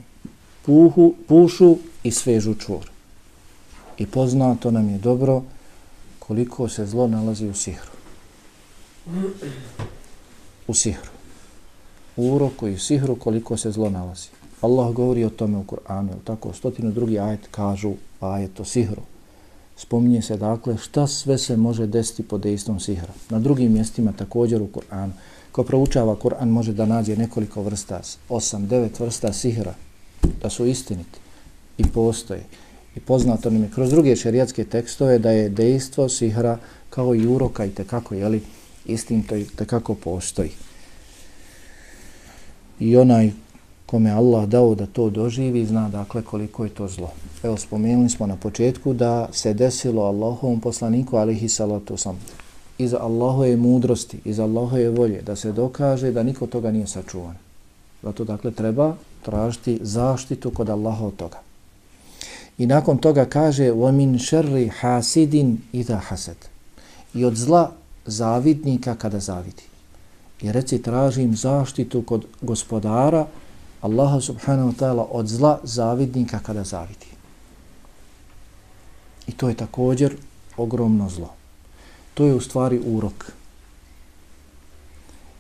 Puhu, pušu i svežu čvor. I poznato nam je dobro koliko se zlo nalazi u sihru. U sihru. U uroku i sihru koliko se zlo nalazi. Allah govori o tome u Kur'anu, tako stotinu drugi ajet kažu Pa ajet o sihru. Spominje se dakle šta sve se može desiti pod dejstvom sihra. Na drugim mjestima također u Kur'anu. Ko proučava Kur'an može da nađe nekoliko vrsta, osam, devet vrsta sihra, da su istiniti i postoje. I poznato nam je kroz druge šerijatske tekstove da je dejstvo sihra kao i uroka i tekako, jeli, istinto i tekako postoji. I onaj kome Allah dao da to doživi, zna dakle koliko je to zlo. Evo, spomenuli smo na početku da se desilo Allahovom poslaniku, alihi salatu sam, iz Allahove mudrosti, iz Allahove volje, da se dokaže da niko toga nije sačuvan. Zato dakle treba tražiti zaštitu kod Allaha od toga. I nakon toga kaže وَمِنْ شَرِّ حَاسِدٍ إِذَا حَسَدٍ I od zla zavidnika kada zavidi. I reci tražim zaštitu kod gospodara Allaha subhanahu wa ta'ala od zla zavidnika kada zavidi. I to je također ogromno zlo. To je u stvari urok.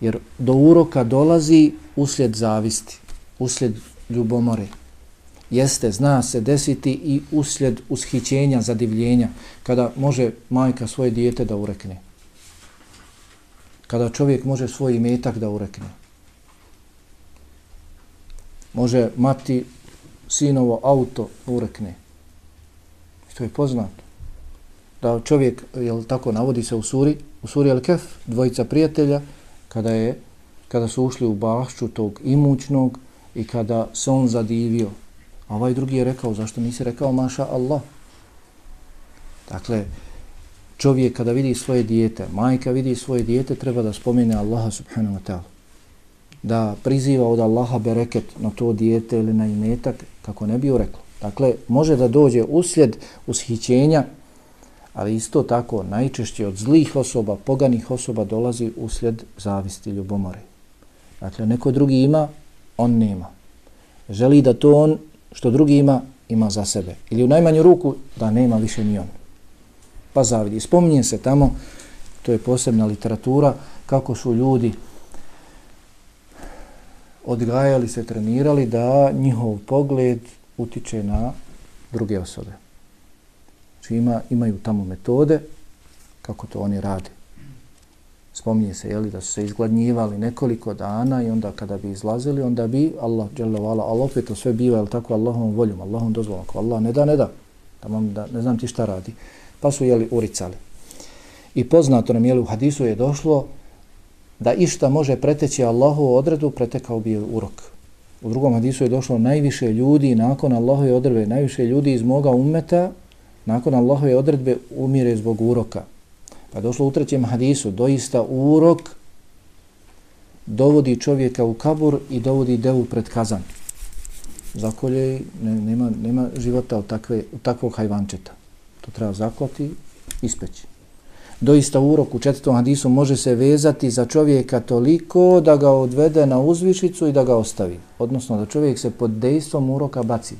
Jer do uroka dolazi uslijed zavisti, uslijed ljubomore. Jeste, zna se desiti i uslijed ushićenja, zadivljenja, kada može majka svoje dijete da urekne. Kada čovjek može svoj imetak da urekne može mati sinovo auto urekne. I to je poznato. Da čovjek, jel tako navodi se u suri, u suri Al-Kef, dvojica prijatelja, kada je kada su ušli u bašću tog imućnog i kada se on zadivio. A ovaj drugi je rekao, zašto nisi rekao maša Allah? Dakle, čovjek kada vidi svoje dijete, majka vidi svoje dijete, treba da spomene Allaha subhanahu wa ta'ala da priziva od Allaha bereket na to dijete ili na imetak, kako ne bi reklo. Dakle, može da dođe uslijed ushićenja, Ali isto tako, najčešće od zlih osoba, poganih osoba dolazi uslijed zavisti ljubomore. Dakle, neko drugi ima, on nema. Želi da to on, što drugi ima, ima za sebe. Ili u najmanju ruku, da nema više ni on. Pa zavidi. Spominje se tamo, to je posebna literatura, kako su ljudi odgajali se, trenirali da njihov pogled utiče na druge osobe. Znači ima, imaju tamo metode kako to oni rade. Spominje se jeli, da su se izgladnjivali nekoliko dana i onda kada bi izlazili, onda bi Allah, dželovala, ali opet to sve biva, jel tako, Allahom voljom, Allahom dozvolom. Ako Allah ne da, ne da. Tamam, da ne znam ti šta radi. Pa su jeli uricali. I poznato nam jeli u hadisu je došlo da išta može preteći Allahu odredu, pretekao bi urok. U drugom hadisu je došlo najviše ljudi nakon Allahove odredbe, najviše ljudi iz moga umeta nakon Allahove odredbe umire zbog uroka. Pa došlo u trećem hadisu, doista urok dovodi čovjeka u kabur i dovodi devu pred kazan. Zakolje, ne, nema, nema života od, takve, od takvog hajvančeta. To treba zaklati, ispeći doista urok u četvrtom hadisu može se vezati za čovjeka toliko da ga odvede na uzvišicu i da ga ostavi. Odnosno da čovjek se pod dejstvom uroka baci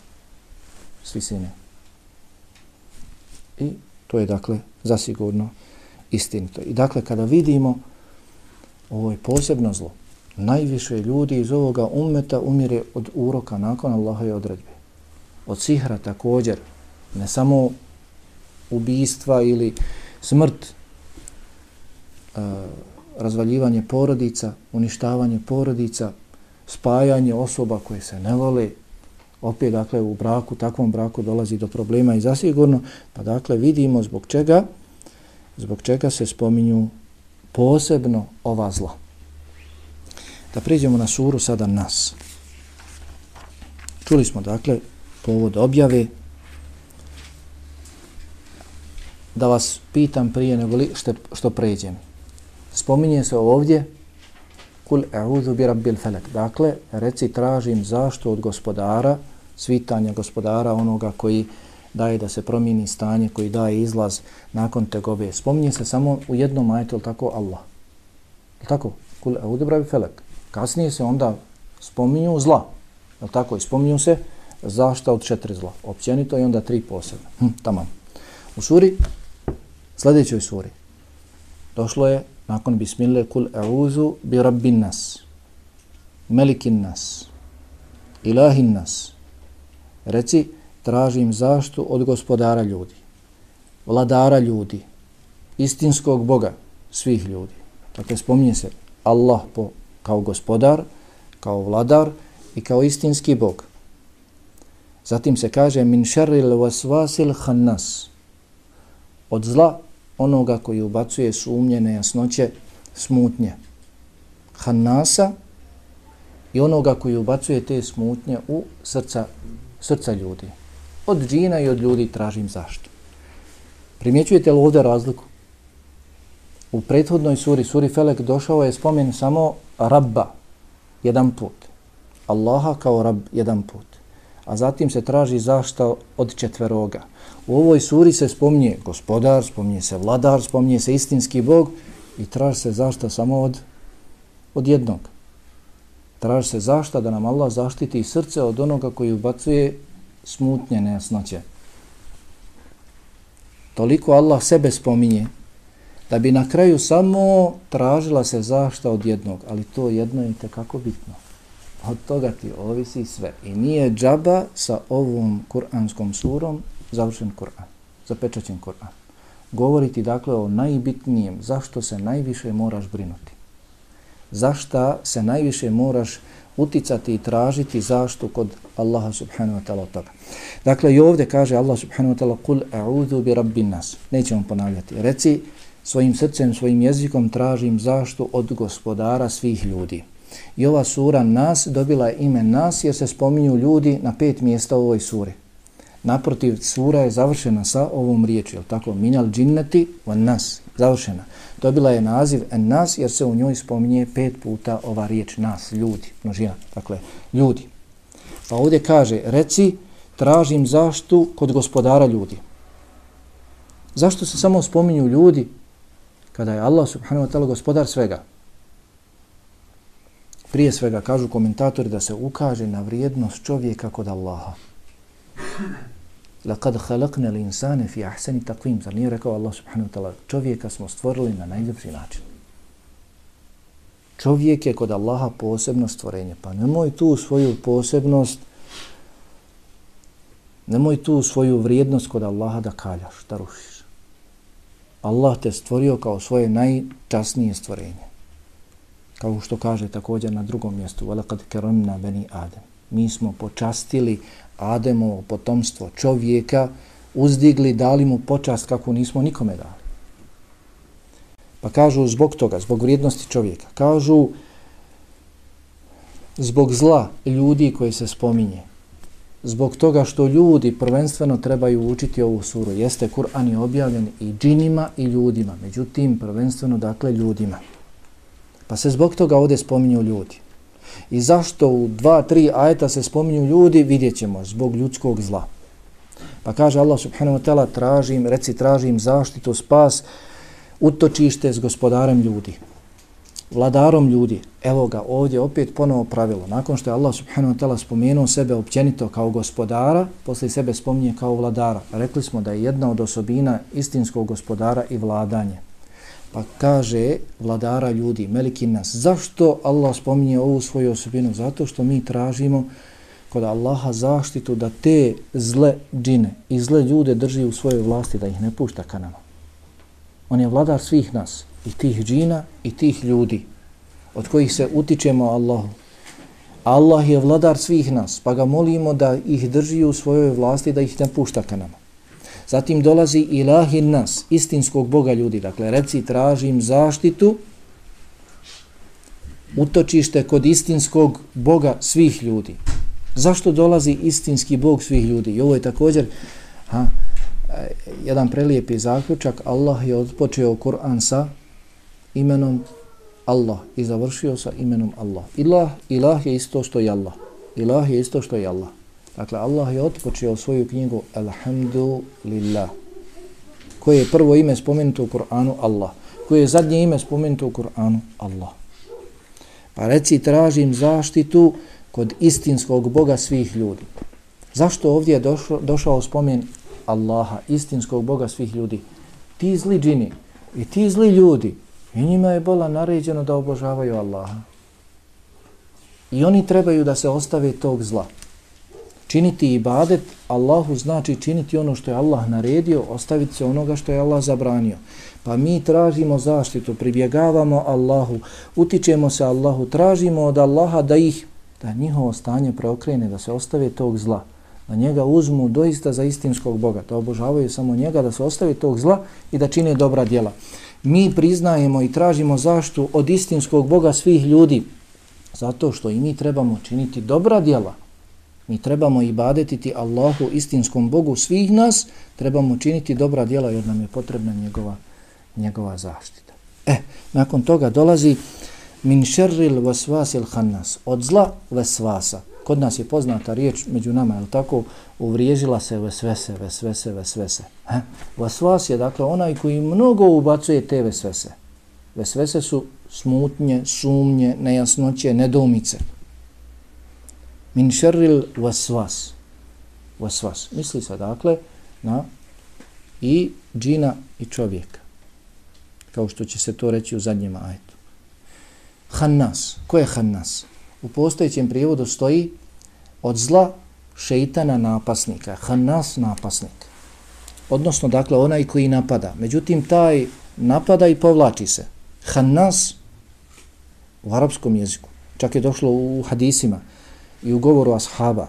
s visine. I to je dakle zasigurno istinito. I dakle kada vidimo ovo je posebno zlo, najviše ljudi iz ovoga ummeta umire od uroka nakon Allahove odredbe. Od sihra također, ne samo ubistva ili smrt Eh, razvaljivanje porodica, uništavanje porodica, spajanje osoba koje se ne vole, opet dakle u braku, takvom braku dolazi do problema i zasigurno, pa dakle vidimo zbog čega, zbog čega se spominju posebno ova zla. Da priđemo na suru sada nas. Čuli smo dakle povod objave da vas pitam prije nego li što, što pređem spominje se ovdje kul e'udhu bi rabbil falak. Dakle, reci tražim zašto od gospodara, svitanja gospodara onoga koji daje da se promijeni stanje, koji daje izlaz nakon tegobe. Spominje se samo u jednom ajetu, tako Allah. Je tako? Kul e'udhu bi rabbil falak. Kasnije se onda spominju zla. Je tako? I spominju se zašta od četiri zla. Općenito i onda tri posebne. Hm, tamam. U suri, sljedećoj suri, došlo je nakon bismillah kul a'udhu bi rabbin nas melikin nas ilahin nas. Reci tražim zaštu od gospodara ljudi vladara ljudi istinskog boga svih ljudi. Dakle spominje se Allah po, kao gospodar kao vladar i kao istinski bog. Zatim se kaže min šerril waswasil khannas od zla onoga koji ubacuje sumnje, nejasnoće, smutnje. Hanasa i onoga koji ubacuje te smutnje u srca, srca ljudi. Od džina i od ljudi tražim zašto. Primjećujete li ovdje razliku? U prethodnoj suri, suri Felek, došao je spomen samo Rabba, jedan put. Allaha kao Rab, jedan put. A zatim se traži zašto od četveroga. U ovoj suri se spominje gospodar, spominje se vladar, spominje se istinski bog i traži se zašta samo od, od jednog. Traži se zašta da nam Allah zaštiti srce od onoga koji ubacuje smutnje nejasnoće. Toliko Allah sebe spominje da bi na kraju samo tražila se zašta od jednog, ali to jedno je kako bitno. Od toga ti ovisi sve. I nije džaba sa ovom kuranskom surom završen Kur'an, zapečaćen Kur'an. Govoriti dakle o najbitnijem, zašto se najviše moraš brinuti. Zašta se najviše moraš uticati i tražiti zašto kod Allaha subhanahu wa ta'ala od toga. Dakle, i ovdje kaže Allah subhanahu wa ta'ala kul a'udhu bi rabbin nas. Nećemo ponavljati. Reci svojim srcem, svojim jezikom tražim zašto od gospodara svih ljudi. I ova sura nas dobila je ime nas jer se spominju ljudi na pet mjesta u ovoj suri. Naprotiv, sura je završena sa ovom riječju, jel tako? Minal džinneti van nas, završena. Dobila je naziv en nas jer se u njoj spominje pet puta ova riječ nas, ljudi, množina, dakle, ljudi. Pa ovdje kaže, reci, tražim zaštu kod gospodara ljudi. Zašto se samo spominju ljudi kada je Allah subhanahu wa ta'ala gospodar svega? Prije svega kažu komentatori da se ukaže na vrijednost čovjeka kod Allaha. Laqad khalaqna al-insana fi ahsani taqwim. Zar nije rekao Allah subhanahu wa ta'ala čovjeka smo stvorili na najljepši način. Čovjek je kod Allaha posebno stvorenje. Pa nemoj tu svoju posebnost nemoj tu svoju vrijednost kod Allaha da kaljaš, da rušiš. Allah te stvorio kao svoje najčasnije stvorenje Kao što kaže također na drugom mjestu, وَلَقَدْ كَرَمْنَا بَنِي آدَمِ Mi smo počastili Ademovo potomstvo čovjeka, uzdigli, dali mu počast kako nismo nikome dali. Pa kažu zbog toga, zbog vrijednosti čovjeka. Kažu zbog zla ljudi koji se spominje. Zbog toga što ljudi prvenstveno trebaju učiti ovu suru. Jeste, Kur'an je objavljen i džinima i ljudima. Međutim, prvenstveno, dakle, ljudima. Pa se zbog toga ovdje spominju ljudi. I zašto u dva, tri ajeta se spominju ljudi, vidjet ćemo, zbog ljudskog zla. Pa kaže Allah subhanahu wa ta'ala, tražim, reci, tražim zaštitu, spas, utočište s gospodarem ljudi, vladarom ljudi. Evo ga, ovdje opet ponovo pravilo. Nakon što je Allah subhanahu wa ta'ala spomenuo sebe općenito kao gospodara, poslije sebe spominje kao vladara. Rekli smo da je jedna od osobina istinskog gospodara i vladanje. Pa kaže vladara ljudi, meliki nas. Zašto Allah spominje ovu svoju osobinu? Zato što mi tražimo kod Allaha zaštitu da te zle džine i zle ljude drži u svojoj vlasti, da ih ne pušta ka nama. On je vladar svih nas, i tih džina i tih ljudi, od kojih se utičemo Allahu. Allah je vladar svih nas, pa ga molimo da ih drži u svojoj vlasti, da ih ne pušta ka nama. Zatim dolazi ilahi nas, istinskog Boga ljudi. Dakle, reci, tražim zaštitu, utočište kod istinskog Boga svih ljudi. Zašto dolazi istinski Bog svih ljudi? I ovo je također ha, jedan prelijepi zaključak. Allah je odpočeo Kur'an sa imenom Allah i završio sa imenom Allah. Ilah, ilah je isto što je Allah. Ilah je isto što je Allah. Dakle, Allah je otpočeo svoju knjigu Alhamdulillah. Koje je prvo ime spomenuto u Kur'anu? Allah. Koje je zadnje ime spomenuto u Kur'anu? Allah. Pa reci, tražim zaštitu kod istinskog Boga svih ljudi. Zašto ovdje je došao, došao spomen Allaha, istinskog Boga svih ljudi? Ti zli džini i ti zli ljudi, i njima je bola naređeno da obožavaju Allaha. I oni trebaju da se ostave tog zla činiti ibadet Allahu znači činiti ono što je Allah naredio, ostaviti se onoga što je Allah zabranio. Pa mi tražimo zaštitu, pribjegavamo Allahu, utičemo se Allahu, tražimo od Allaha da ih, da njihovo stanje preokrene, da se ostave tog zla, da njega uzmu doista za istinskog Boga, da obožavaju samo njega, da se ostave tog zla i da čine dobra djela. Mi priznajemo i tražimo zaštu od istinskog Boga svih ljudi, zato što i mi trebamo činiti dobra djela, Mi trebamo ibadetiti Allahu, istinskom Bogu svih nas, trebamo činiti dobra djela jer nam je potrebna njegova, njegova zaštita. E, nakon toga dolazi min šerril vasvasil hannas, od zla vesvasa. Kod nas je poznata riječ među nama, je tako, uvriježila se vesvese, vesvese, vesvese. Eh, e, vasvas je dakle onaj koji mnogo ubacuje te vesvese. Vesvese su smutnje, sumnje, nejasnoće, nedomice min šerril vasvas. Vasvas. Misli se dakle na i džina i čovjeka. Kao što će se to reći u zadnjem ajetu. Hannas. Ko je Hannas? U postojećem prijevodu stoji od zla šeitana napasnika. Hannas napasnik. Odnosno, dakle, onaj koji napada. Međutim, taj napada i povlači se. Hannas u arapskom jeziku. Čak je došlo u hadisima i u govoru ashaba.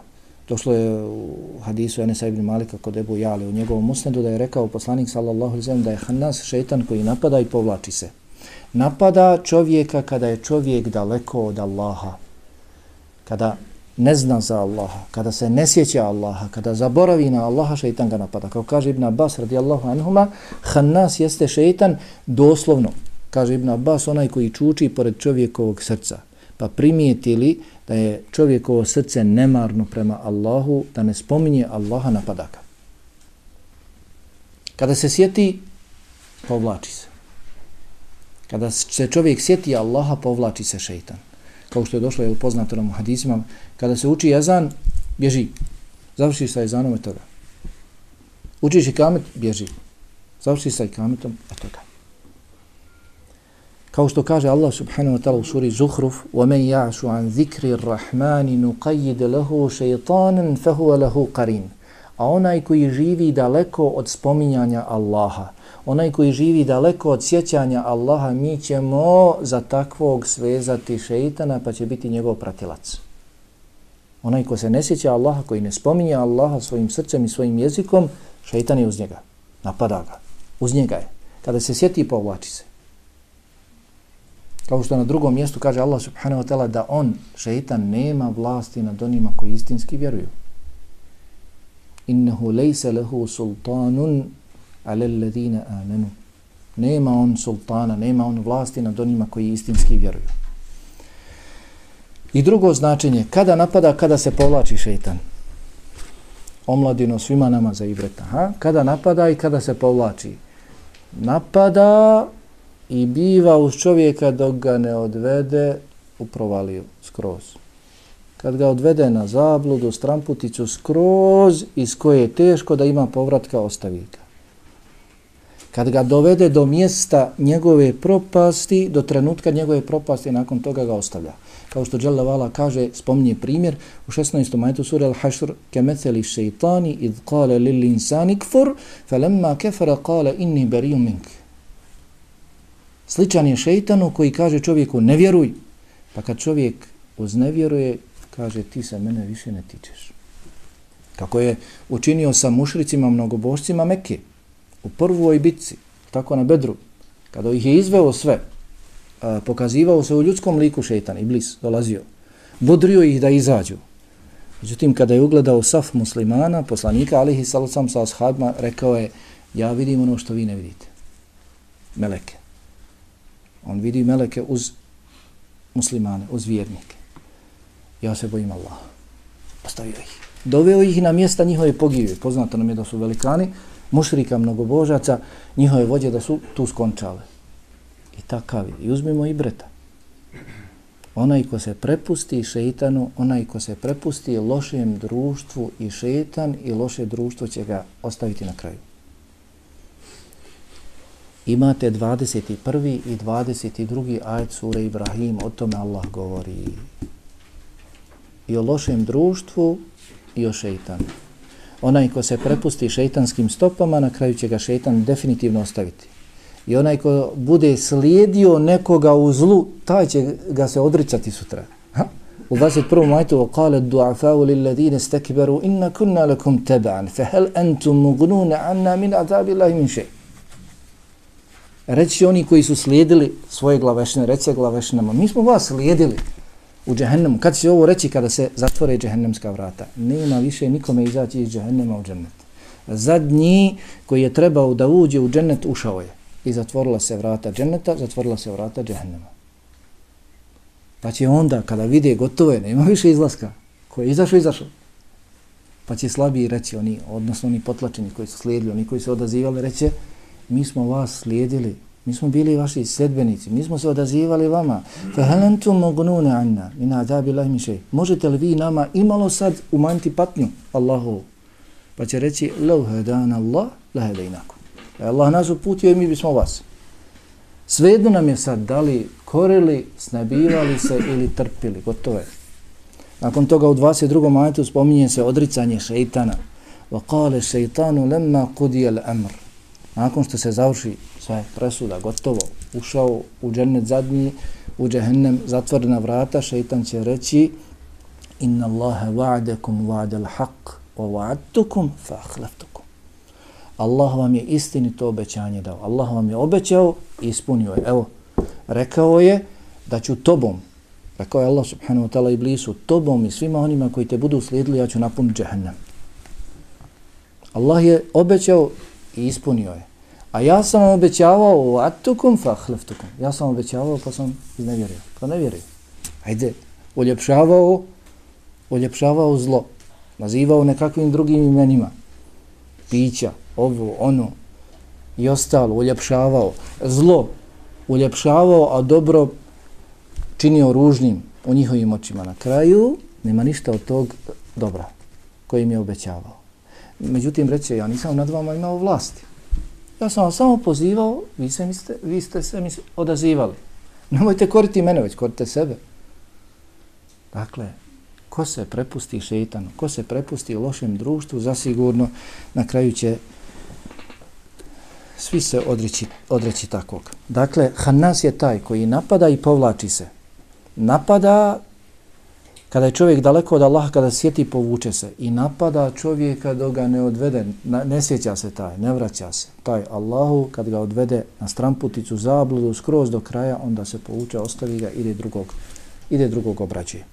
Došlo je u hadisu Enesa ibn Malika kod Ebu Jale u njegovom musnedu da je rekao poslanik sallallahu alaihi sallam da je Hanas šeitan koji napada i povlači se. Napada čovjeka kada je čovjek daleko od Allaha. Kada ne zna za Allaha, kada se ne sjeća Allaha, kada zaboravi na Allaha, šeitan ga napada. Kao kaže Ibn Abbas radijallahu anhuma, Hanas jeste šeitan doslovno. Kaže Ibn Abbas, onaj koji čuči pored čovjekovog srca. Pa primijetili da je čovjekovo srce nemarno prema Allahu, da ne spominje Allaha napadaka. Kada se sjeti, povlači se. Kada se čovjek sjeti Allaha, povlači se šeitan. Kao što je došlo, je poznato nam u hadisima, kada se uči jezan, bježi. Završiš sa jezanom eto toga. Učiš i kamet, bježi. Završiš sa kametom, eto toga. Kao što kaže Allah subhanahu wa ta'ala u suri Zuhruf وَمَنْ يَعْشُ عَنْ ذِكْرِ الرَّحْمَانِ نُقَيِّدْ لَهُ شَيْطَانًا فَهُوَ لَهُ قَرِينَ A onaj koji živi daleko od spominjanja Allaha, onaj koji živi daleko od sjećanja Allaha, mi ćemo za takvog svezati šeitana pa će biti njegov pratilac. Onaj ko se ne sjeća Allaha, koji ne spominja Allaha svojim srcem i svojim jezikom, šeitan je uz njega, napada ga, uz njega je. Kada se sjeti, povlači se. Kao što na drugom mjestu kaže Allah subhanahu wa ta'ala da on, šeitan, nema vlasti nad onima koji istinski vjeruju. Innehu lejse lehu sultanun ale ledine amenu. Nema on sultana, nema on vlasti nad onima koji istinski vjeruju. I drugo značenje, kada napada, kada se povlači šeitan. Omladino svima nama za ibreta. Ha? Kada napada i kada se povlači. Napada i biva uz čovjeka dok ga ne odvede u provaliju skroz. Kad ga odvede na zabludu, stramputicu skroz iz koje je teško da ima povratka, ostavi ga. Kad ga dovede do mjesta njegove propasti, do trenutka njegove propasti, nakon toga ga ostavlja. Kao što Đalla Vala kaže, spominje primjer u 16. majetu sura Al-Hashr, kemeceli šeitani id kale lil insani kfur, felemma kefara kale inni beriju mink. Sličan je šeitanu koji kaže čovjeku ne vjeruj, pa kad čovjek uznevjeruje, kaže ti se mene više ne tičeš. Kako je učinio sa mušricima, mnogobošcima Mekke, u prvoj bitci, tako na bedru, kada ih je izveo sve, a, pokazivao se u ljudskom liku šeitan, iblis, dolazio, bodrio ih da izađu. Međutim, kada je ugledao saf muslimana, poslanika alihi salacom sa ashabima, rekao je, ja vidim ono što vi ne vidite. Meleke. On vidi meleke uz muslimane, uz vjernike. Ja se bojim Allah. Postavio ih. Doveo ih na mjesta njihove pogibije. Poznato nam je da su velikani, mušrika mnogobožaca, njihove vođe da su tu skončale. I takav je. I uzmimo i breta. Onaj ko se prepusti šeitanu, onaj ko se prepusti lošem društvu i šeitan i loše društvo će ga ostaviti na kraju imate 21. i 22. ajet sure Ibrahim, o tome Allah govori. I o lošem društvu i o šeitanu. Onaj ko se prepusti šeitanskim stopama, na kraju će ga šeitan definitivno ostaviti. I onaj ko bude slijedio nekoga u zlu, taj će ga se odricati sutra. Ha? U 21. majtu قال الدعفاء للذين استكبروا إن كنا لكم تبعا فهل أنتم مغنون عنا من عذاب الله من شيء reći oni koji su slijedili svoje glavešne, reći glavešinama, mi smo vas slijedili u džehennemu. Kad će ovo reći kada se zatvore džehennemska vrata? Nema više nikome izaći iz džehennema u džennet. Zadnji koji je trebao da uđe u džennet ušao je. I zatvorila se vrata dženneta, zatvorila se vrata džehennema. Pa će onda, kada vide gotovo je, nema više izlaska. Ko je izašao, izašao. Pa će slabiji reći oni, odnosno oni potlačeni koji su slijedili, oni koji su odazivali, reće, mi smo vas slijedili, mi smo bili vaši sedbenici, mi smo se odazivali vama. Fahalantum mognune anna min azabi Allahi min. Možete li vi nama imalo sad umanjiti patnju Allahu? Pa će reći law hadana Allah la hadainakum. Allah nas uputio i mi bismo vas. Svejedno nam je sad da li korili, snabivali se ili trpili. Gotovo je. Nakon toga u 22. majetu spominje se odricanje šeitana. Wa qala shaytanu lamma qudiya al-amr nakon što se završi sve presuda, gotovo, ušao u džennet zadnji, u džehennem zatvorena vrata, šeitan će reći inna Allahe wa'adekum wa'adel haq wa va'adtukum fa'ahleftukum. Allah vam je istinito obećanje dao. Allah vam je obećao i ispunio je. Evo, rekao je da ću tobom, rekao je Allah subhanahu wa ta'ala iblisu, tobom i svima onima koji te budu slijedili, ja ću napuniti džehennem. Allah je obećao i ispunio je. A ja sam vam obećavao u atukum fahleftukum. Ja sam obećavao pa sam iznevjerio. Pa ne vjerio. Ajde, uljepšavao, uljepšavao zlo. Nazivao nekakvim drugim imenima. Pića, ovo, ono. i ostalo, uljepšavao, zlo uljepšavao, a dobro činio ružnim u njihovim očima. Na kraju nema ništa od tog dobra kojim je obećavao. Međutim, reće, ja nisam nad vama imao vlasti. Ja sam vas samo pozivao, vi, se mi ste, vi ste se mi odazivali. Nemojte koriti mene, već korite sebe. Dakle, ko se prepusti šeitanu, ko se prepusti lošem društvu, zasigurno na kraju će svi se odreći, odreći takvog. Dakle, Hanas je taj koji napada i povlači se. Napada kada je čovjek daleko od Allaha, kada sjeti, povuče se. I napada čovjeka dok ga ne odvede, ne sjeća se taj, ne vraća se. Taj Allahu, kad ga odvede na stramputicu, zabludu, skroz do kraja, onda se povuče, ostavi ga, ide drugog, ide drugog obrađuje.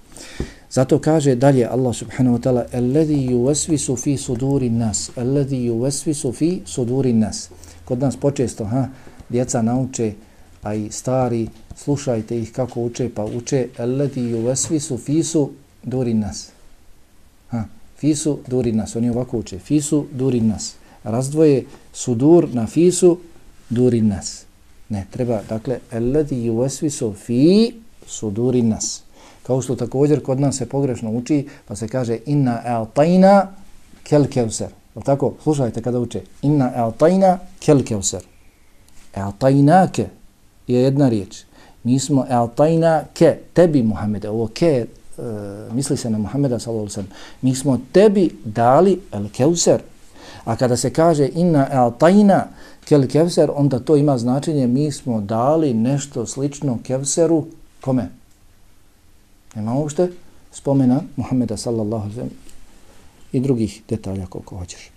Zato kaže dalje Allah subhanahu wa ta'ala Alladhi yuvasvisu fi suduri nas Alladhi yuvasvisu fi suduri nas Kod nas počesto, ha, djeca nauče, a i stari, slušajte ih kako uče, pa uče Alladhi yuvasvisu fisu suduri nas ha, Fisu duri nas, oni ovako uče Fisu duri nas Razdvoje sudur na fisu duri nas Ne, treba, dakle Alladhi yuvasvisu fi suduri nas Kao što također kod nas se pogrešno uči, pa se kaže inna a'tajna kel kevser. Je tako? Slušajte kada uče. Inna a'tajna kel kevser. A'tajnake je jedna riječ. Mi smo a'tajna ke, tebi Muhammede. Ovo ke, e, misli se na Muhammeda sallallahu sallam. Mi smo tebi dali el kevser. A kada se kaže inna a'tajna kel kevser, onda to ima značenje mi smo dali nešto slično kevseru. Kome? Nema uopšte spomena Muhammeda sallallahu alaihi i drugih detalja koliko hoćeš.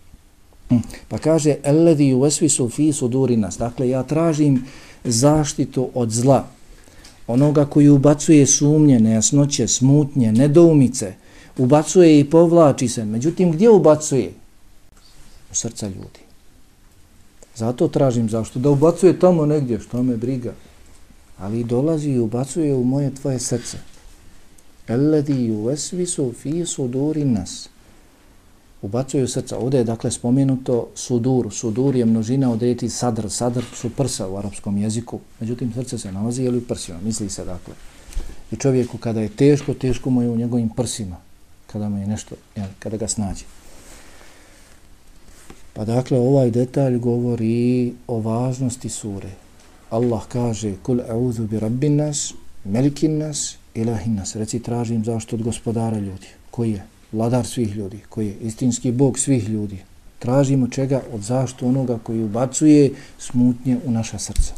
Mm. Pa kaže, Eledi u esvisu fi suduri nas. Dakle, ja tražim zaštitu od zla. Onoga koji ubacuje sumnje, nejasnoće, smutnje, nedoumice. Ubacuje i povlači se. Međutim, gdje ubacuje? U srca ljudi. Zato tražim zašto. Da ubacuje tamo negdje, što me briga. Ali dolazi i ubacuje u moje tvoje srce. Eledi ju esvisu fi suduri nas. Ubacuju srca. Ovdje je dakle spomenuto sudur. Sudur je množina od riječi sadr. Sadr su prsa u arapskom jeziku. Međutim, srce se nalazi ili u prsima. Misli se dakle. I čovjeku kada je teško, teško mu je u njegovim prsima. Kada mu je nešto, jel, kada ga snađe. Pa dakle, ovaj detalj govori o važnosti sure. Allah kaže, kul a'udhu bi rabbin nas, melikin nas, ilahin nas, reci tražim zašto od gospodara ljudi, koji je vladar svih ljudi, koji je istinski bog svih ljudi. Tražimo čega od zašto onoga koji ubacuje smutnje u naša srca.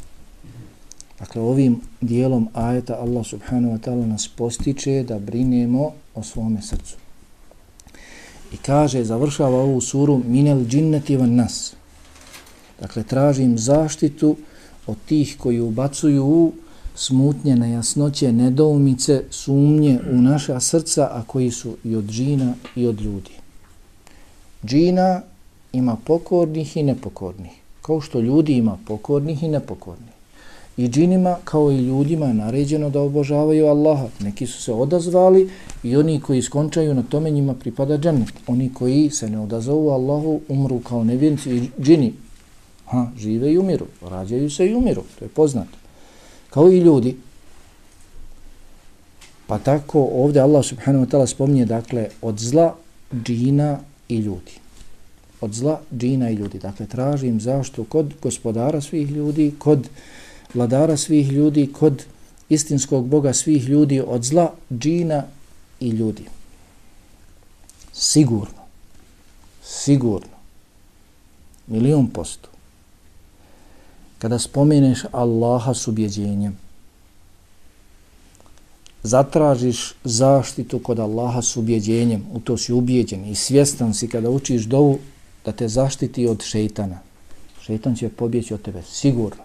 Dakle, ovim dijelom ajeta Allah subhanahu wa ta'ala nas postiče da brinemo o svome srcu. I kaže, završava ovu suru, minel džinneti van nas. Dakle, tražim zaštitu od tih koji ubacuju u smutnje, nejasnoće, nedoumice, sumnje u naša srca, a koji su i od džina i od ljudi. Džina ima pokornih i nepokornih, kao što ljudi ima pokornih i nepokornih. I džinima, kao i ljudima, je naređeno da obožavaju Allaha. Neki su se odazvali i oni koji skončaju na tome njima pripada džennet. Oni koji se ne odazovu Allahu umru kao nevjenci i džini. Ha, žive i umiru, rađaju se i umiru, to je poznato kao i ljudi. Pa tako ovdje Allah subhanahu wa ta'ala spominje dakle od zla džina i ljudi. Od zla džina i ljudi. Dakle, tražim zašto kod gospodara svih ljudi, kod vladara svih ljudi, kod istinskog Boga svih ljudi, od zla džina i ljudi. Sigurno. Sigurno. Milion posto kada spomeneš Allaha s ubjeđenjem, zatražiš zaštitu kod Allaha s ubjeđenjem, u to si ubjeđen i svjestan si kada učiš dovu da te zaštiti od šeitana. Šeitan će pobjeći od tebe, sigurno.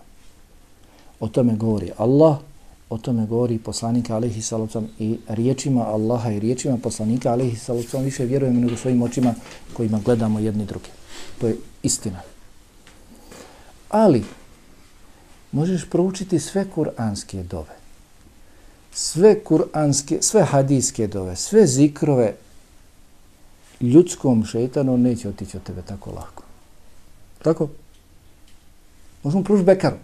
O tome govori Allah, o tome govori poslanika alaihi salacom i riječima Allaha i riječima poslanika alaihi salacom više vjerujemo nego svojim očima kojima gledamo jedni druge. To je istina. Ali, možeš proučiti sve kuranske dove. Sve kuranske, sve hadijske dove, sve zikrove ljudskom šeitanu neće otići od tebe tako lako. Tako? Možemo pružiti bekaru.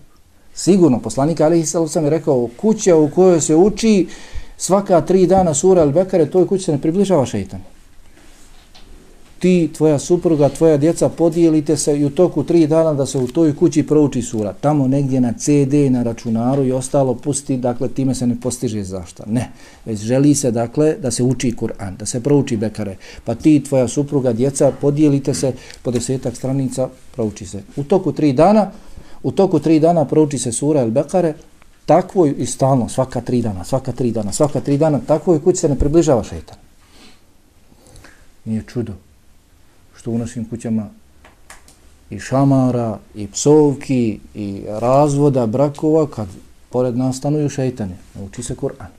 Sigurno, poslanik Ali Hisalo sam je rekao, kuća u kojoj se uči svaka tri dana sura al bekare, toj kući se ne približava šeitanu ti, tvoja supruga, tvoja djeca podijelite se i u toku tri dana da se u toj kući prouči sura. Tamo negdje na CD, na računaru i ostalo pusti, dakle time se ne postiže zašta. Ne, već želi se dakle da se uči Kur'an, da se prouči Bekare. Pa ti, tvoja supruga, djeca podijelite se po desetak stranica, prouči se. U toku tri dana, u toku tri dana prouči se sura El Bekare, takvo i stalno, svaka tri dana, svaka tri dana, svaka tri dana, takvoj i kući se ne približava šeitan. Nije čudo što u našim kućama i šamara, i psovki, i razvoda, brakova, kad pored nas stanuju šeitane, nauči se Kur'an.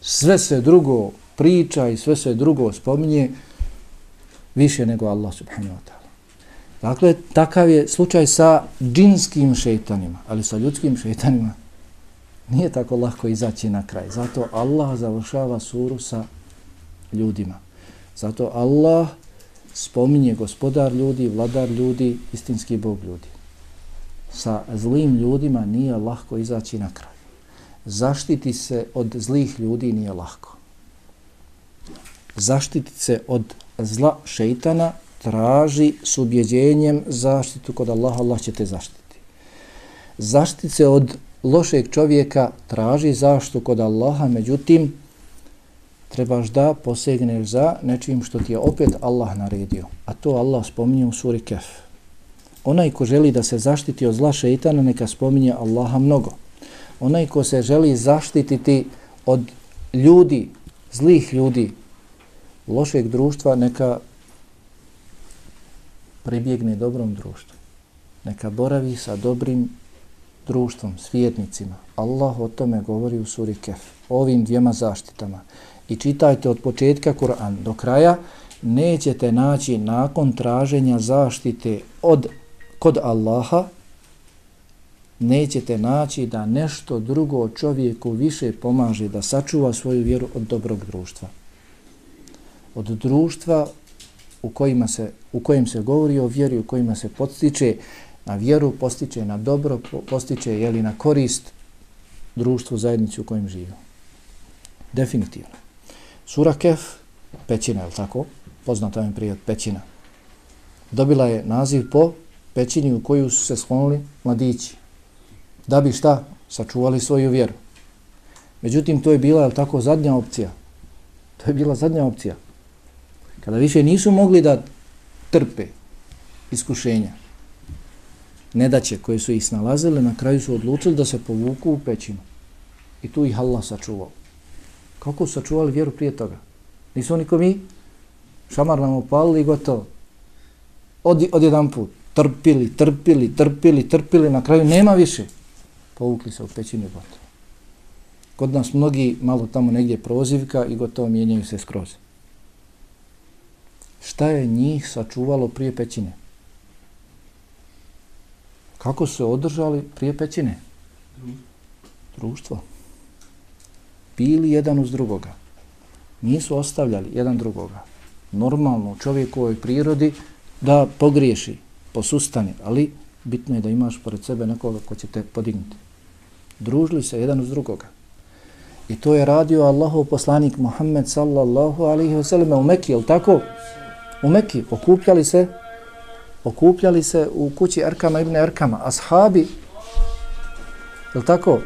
Sve se drugo priča i sve se drugo spominje više nego Allah subhanahu wa ta'ala. Dakle, takav je slučaj sa džinskim šeitanima, ali sa ljudskim šeitanima nije tako lako izaći na kraj. Zato Allah završava suru sa ljudima. Zato Allah spominje gospodar ljudi, vladar ljudi, istinski bog ljudi. Sa zlim ljudima nije lahko izaći na kraj. Zaštiti se od zlih ljudi nije lahko. Zaštiti se od zla šeitana traži s ubjeđenjem zaštitu kod Allaha, Allah će te zaštiti. Zaštiti se od lošeg čovjeka traži zaštitu kod Allaha, međutim, trebaš da posegneš za nečim što ti je opet Allah naredio. A to Allah spominje u suri Kef. Onaj ko želi da se zaštiti od zla šeitana, neka spominje Allaha mnogo. Onaj ko se želi zaštititi od ljudi, zlih ljudi, lošeg društva, neka pribjegne dobrom društvu. Neka boravi sa dobrim društvom, svijetnicima. Allah o tome govori u suri Kef. Ovim dvijema zaštitama i čitajte od početka Kur'an do kraja, nećete naći nakon traženja zaštite od kod Allaha, nećete naći da nešto drugo čovjeku više pomaže da sačuva svoju vjeru od dobrog društva. Od društva u, kojima se, u kojem se govori o vjeri, u kojima se postiče na vjeru, postiče na dobro, postiče jeli, na korist društvu, zajednici u kojem živimo. Definitivno. Sura Kef, pećina, je tako? Poznata je prije pećina. Dobila je naziv po pećini u koju su se sklonili mladići. Da bi šta? Sačuvali svoju vjeru. Međutim, to je bila, je tako, zadnja opcija. To je bila zadnja opcija. Kada više nisu mogli da trpe iskušenja, nedaće koje su ih snalazile, na kraju su odlučili da se povuku u pećinu. I tu ih Allah sačuvao. Kako su sačuvali vjeru prije toga? Nisu oni ko mi? Šamar nam opalili i gotovo. Od, od jedan put. Trpili, trpili, trpili, trpili. Na kraju nema više. Povukli se u pećinu i gotovo. Kod nas mnogi malo tamo negdje prozivka i gotovo mijenjaju se skroz. Šta je njih sačuvalo prije pećine? Kako su se održali prije pećine? Društvo bili jedan uz drugoga. Nisu ostavljali jedan drugoga. Normalno u čovjekovoj prirodi da pogriješi, posustane, ali bitno je da imaš pored sebe nekoga ko će te podignuti. Družili se jedan uz drugoga. I to je radio Allahov poslanik Muhammed sallallahu alaihi wa sallam u Mekiji, je tako? U Mekiji okupljali se okupljali se u kući Erkama ibn Erkama. Ashabi, je tako?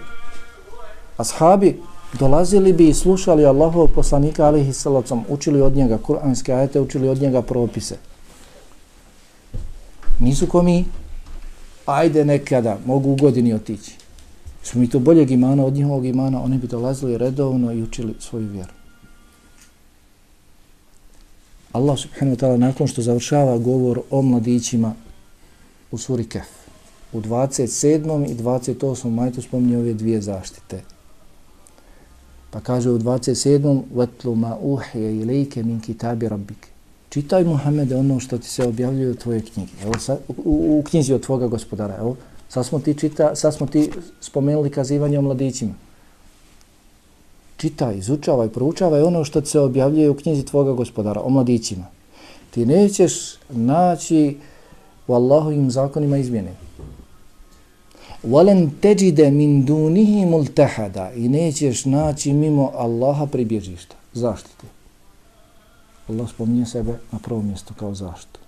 Ashabi dolazili bi i slušali Allahov poslanika alihi salacom, učili od njega kuranske ajete, učili od njega propise. Nisu ko mi, ajde nekada, mogu u godini otići. Su mi to boljeg imana od njihovog imana, oni bi dolazili redovno i učili svoju vjeru. Allah subhanahu wa ta'ala nakon što završava govor o mladićima u suri Kef, u 27. i 28. majtu spominje ove dvije zaštite – Pa kaže u 27. Vatlu ma uhije ilike min kitabi rabbike. Čitaj Muhammede ono što ti se objavljuje u tvojoj knjige. Evo, sa, u, u knjizi od tvoga gospodara. Evo, sad smo ti, čita, sad smo ti spomenuli kazivanje o mladićima. Čitaj, izučavaj, proučavaj ono što ti se objavljuje u knjizi tvoga gospodara, o mladićima. Ti nećeš naći u Allahovim zakonima izmjene. وَلَنْ تَجِدَ مِنْ دُونِهِ مُلْتَحَدَ I nećeš naći mimo Allaha pribježišta, zaštite. Allah spominje sebe na prvom mjestu kao zaštitu.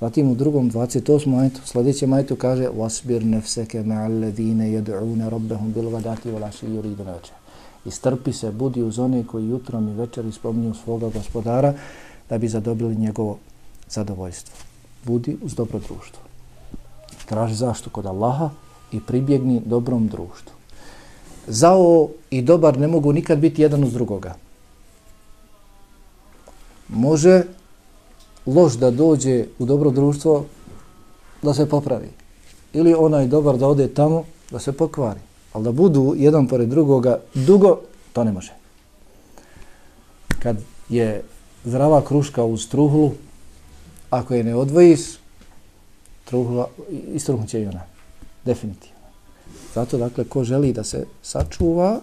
Zatim u drugom 28. majetu, sljedećem majetu kaže وَاسْبِرْ نَفْسَكَ مَعَ الَّذِينَ يَدْعُونَ رَبَّهُمْ بِلْغَدَاتِ وَلَاشِ يُرِيدُ نَوْجَ I strpi se, budi uz one koji jutrom i večeri spominju svoga gospodara da bi zadobili njegovo zadovoljstvo. Budi uz dobro društvo. Traži zaštu kod Allaha i pribjegni dobrom društvu. Zao i dobar ne mogu nikad biti jedan uz drugoga. Može loš da dođe u dobro društvo da se popravi. Ili onaj dobar da ode tamo da se pokvari. Ali da budu jedan pored drugoga dugo, to ne može. Kad je zdrava kruška uz truhlu, ako je ne odvojiš, truhla, istruhnut će i ona. Definitivno. Zato, dakle, ko želi da se sačuva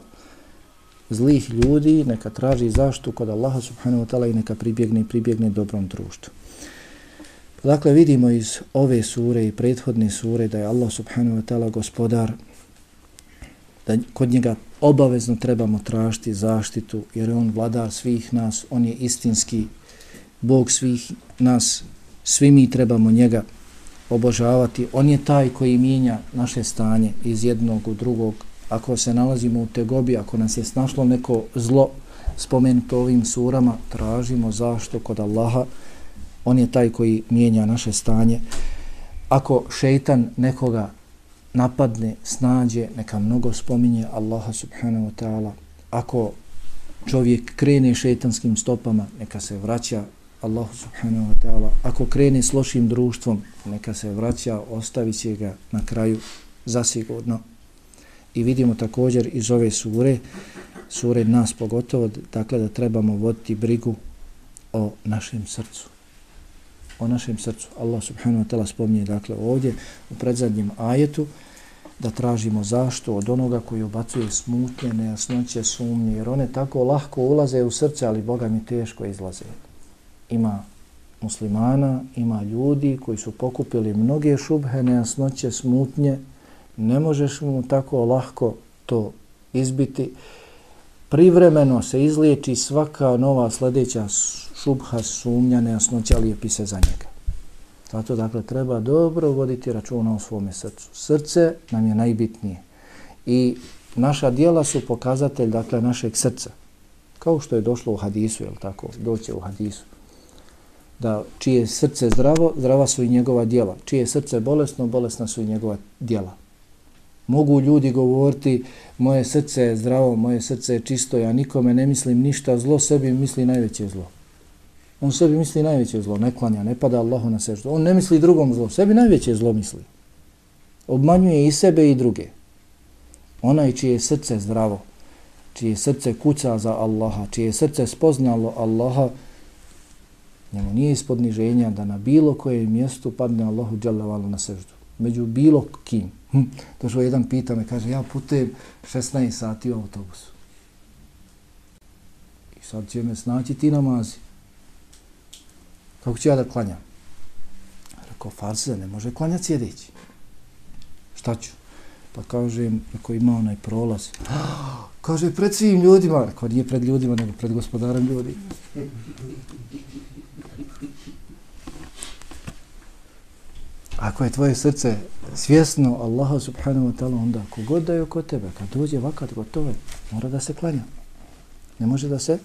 zlih ljudi, neka traži zaštu kod Allaha subhanahu wa ta'ala i neka pribjegne i pribjegne dobrom društvu. Dakle, vidimo iz ove sure i prethodne sure da je Allah subhanahu wa ta'ala gospodar, da kod njega obavezno trebamo tražiti zaštitu, jer je on vladar svih nas, on je istinski Bog svih nas, svi mi trebamo njega obožavati. On je taj koji mijenja naše stanje iz jednog u drugog. Ako se nalazimo u tegobi, ako nas je snašlo neko zlo spomenuto ovim surama, tražimo zašto kod Allaha. On je taj koji mijenja naše stanje. Ako šeitan nekoga napadne, snađe, neka mnogo spominje Allaha subhanahu wa ta'ala. Ako čovjek krene šeitanskim stopama, neka se vraća Allah subhanahu wa ta'ala, ako krene s lošim društvom, neka se vraća, ostavit će ga na kraju zasigurno. I vidimo također iz ove sure, sure nas pogotovo, dakle da trebamo voditi brigu o našem srcu. O našem srcu. Allah subhanahu wa ta'ala spominje dakle ovdje u predzadnjem ajetu da tražimo zašto od onoga koji ubacuje smutnje, nejasnoće, sumnje, jer one tako lahko ulaze u srce, ali Boga mi teško izlaze ima muslimana, ima ljudi koji su pokupili mnoge šubhe, nejasnoće, smutnje, ne možeš mu tako lahko to izbiti. Privremeno se izliječi svaka nova sljedeća šubha, sumnja, nejasnoća, lijepi se za njega. Zato dakle treba dobro voditi računa o svome srcu. Srce nam je najbitnije. I naša dijela su pokazatelj dakle našeg srca. Kao što je došlo u hadisu, je tako? Doće u hadisu da čije srce zdravo, zdrava su i njegova djela. Čije srce bolesno, bolesna su i njegova djela. Mogu ljudi govoriti, moje srce je zdravo, moje srce je čisto, ja nikome ne mislim ništa zlo, sebi misli najveće zlo. On sebi misli najveće zlo, ne klanja, ne pada Allahu na seždu. On ne misli drugom zlo, sebi najveće zlo misli. Obmanjuje i sebe i druge. Onaj čije srce zdravo, čije srce kuca za Allaha, čije srce spoznalo Allaha, Njemu nije ispod niženja da na bilo koje mjestu padne Allahu dželevalu na seždu. Među bilo kim. Hm. Došao jedan pita me, kaže, ja putujem 16 sati u autobusu. I sad će me snaći ti namazi. Kako ću ja da klanjam? Rekao, farse, ne može klanjati sjedeći. Šta ću? Pa kaže, ako ima onaj prolaz. Kaže, pred svim ljudima. Rekao, nije pred ljudima, nego pred gospodarem ljudi. Ako je tvoje srce svjesno Allaha subhanahu wa ta'ala, onda kogod da je oko tebe, kad dođe vakat gotove, mora da se klanja. Ne može da se...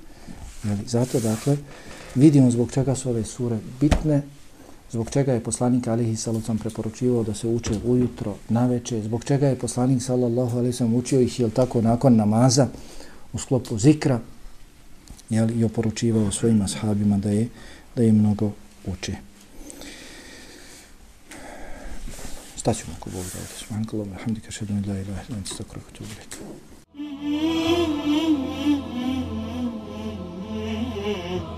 Jeli, zato, dakle, vidimo zbog čega su ove sure bitne, zbog čega je poslanik alihi sallam preporučivao da se uče ujutro, naveče, zbog čega je poslanik sallallahu alihi sallam učio ih, jel tako, nakon namaza, u sklopu zikra, jel, i oporučivao svojim ashabima da je, da je mnogo uče. Staćemo ako Bog da odeš. Mankalo, alhamdi kašadu ila ila ila ila ila ila ila Mm-hmm.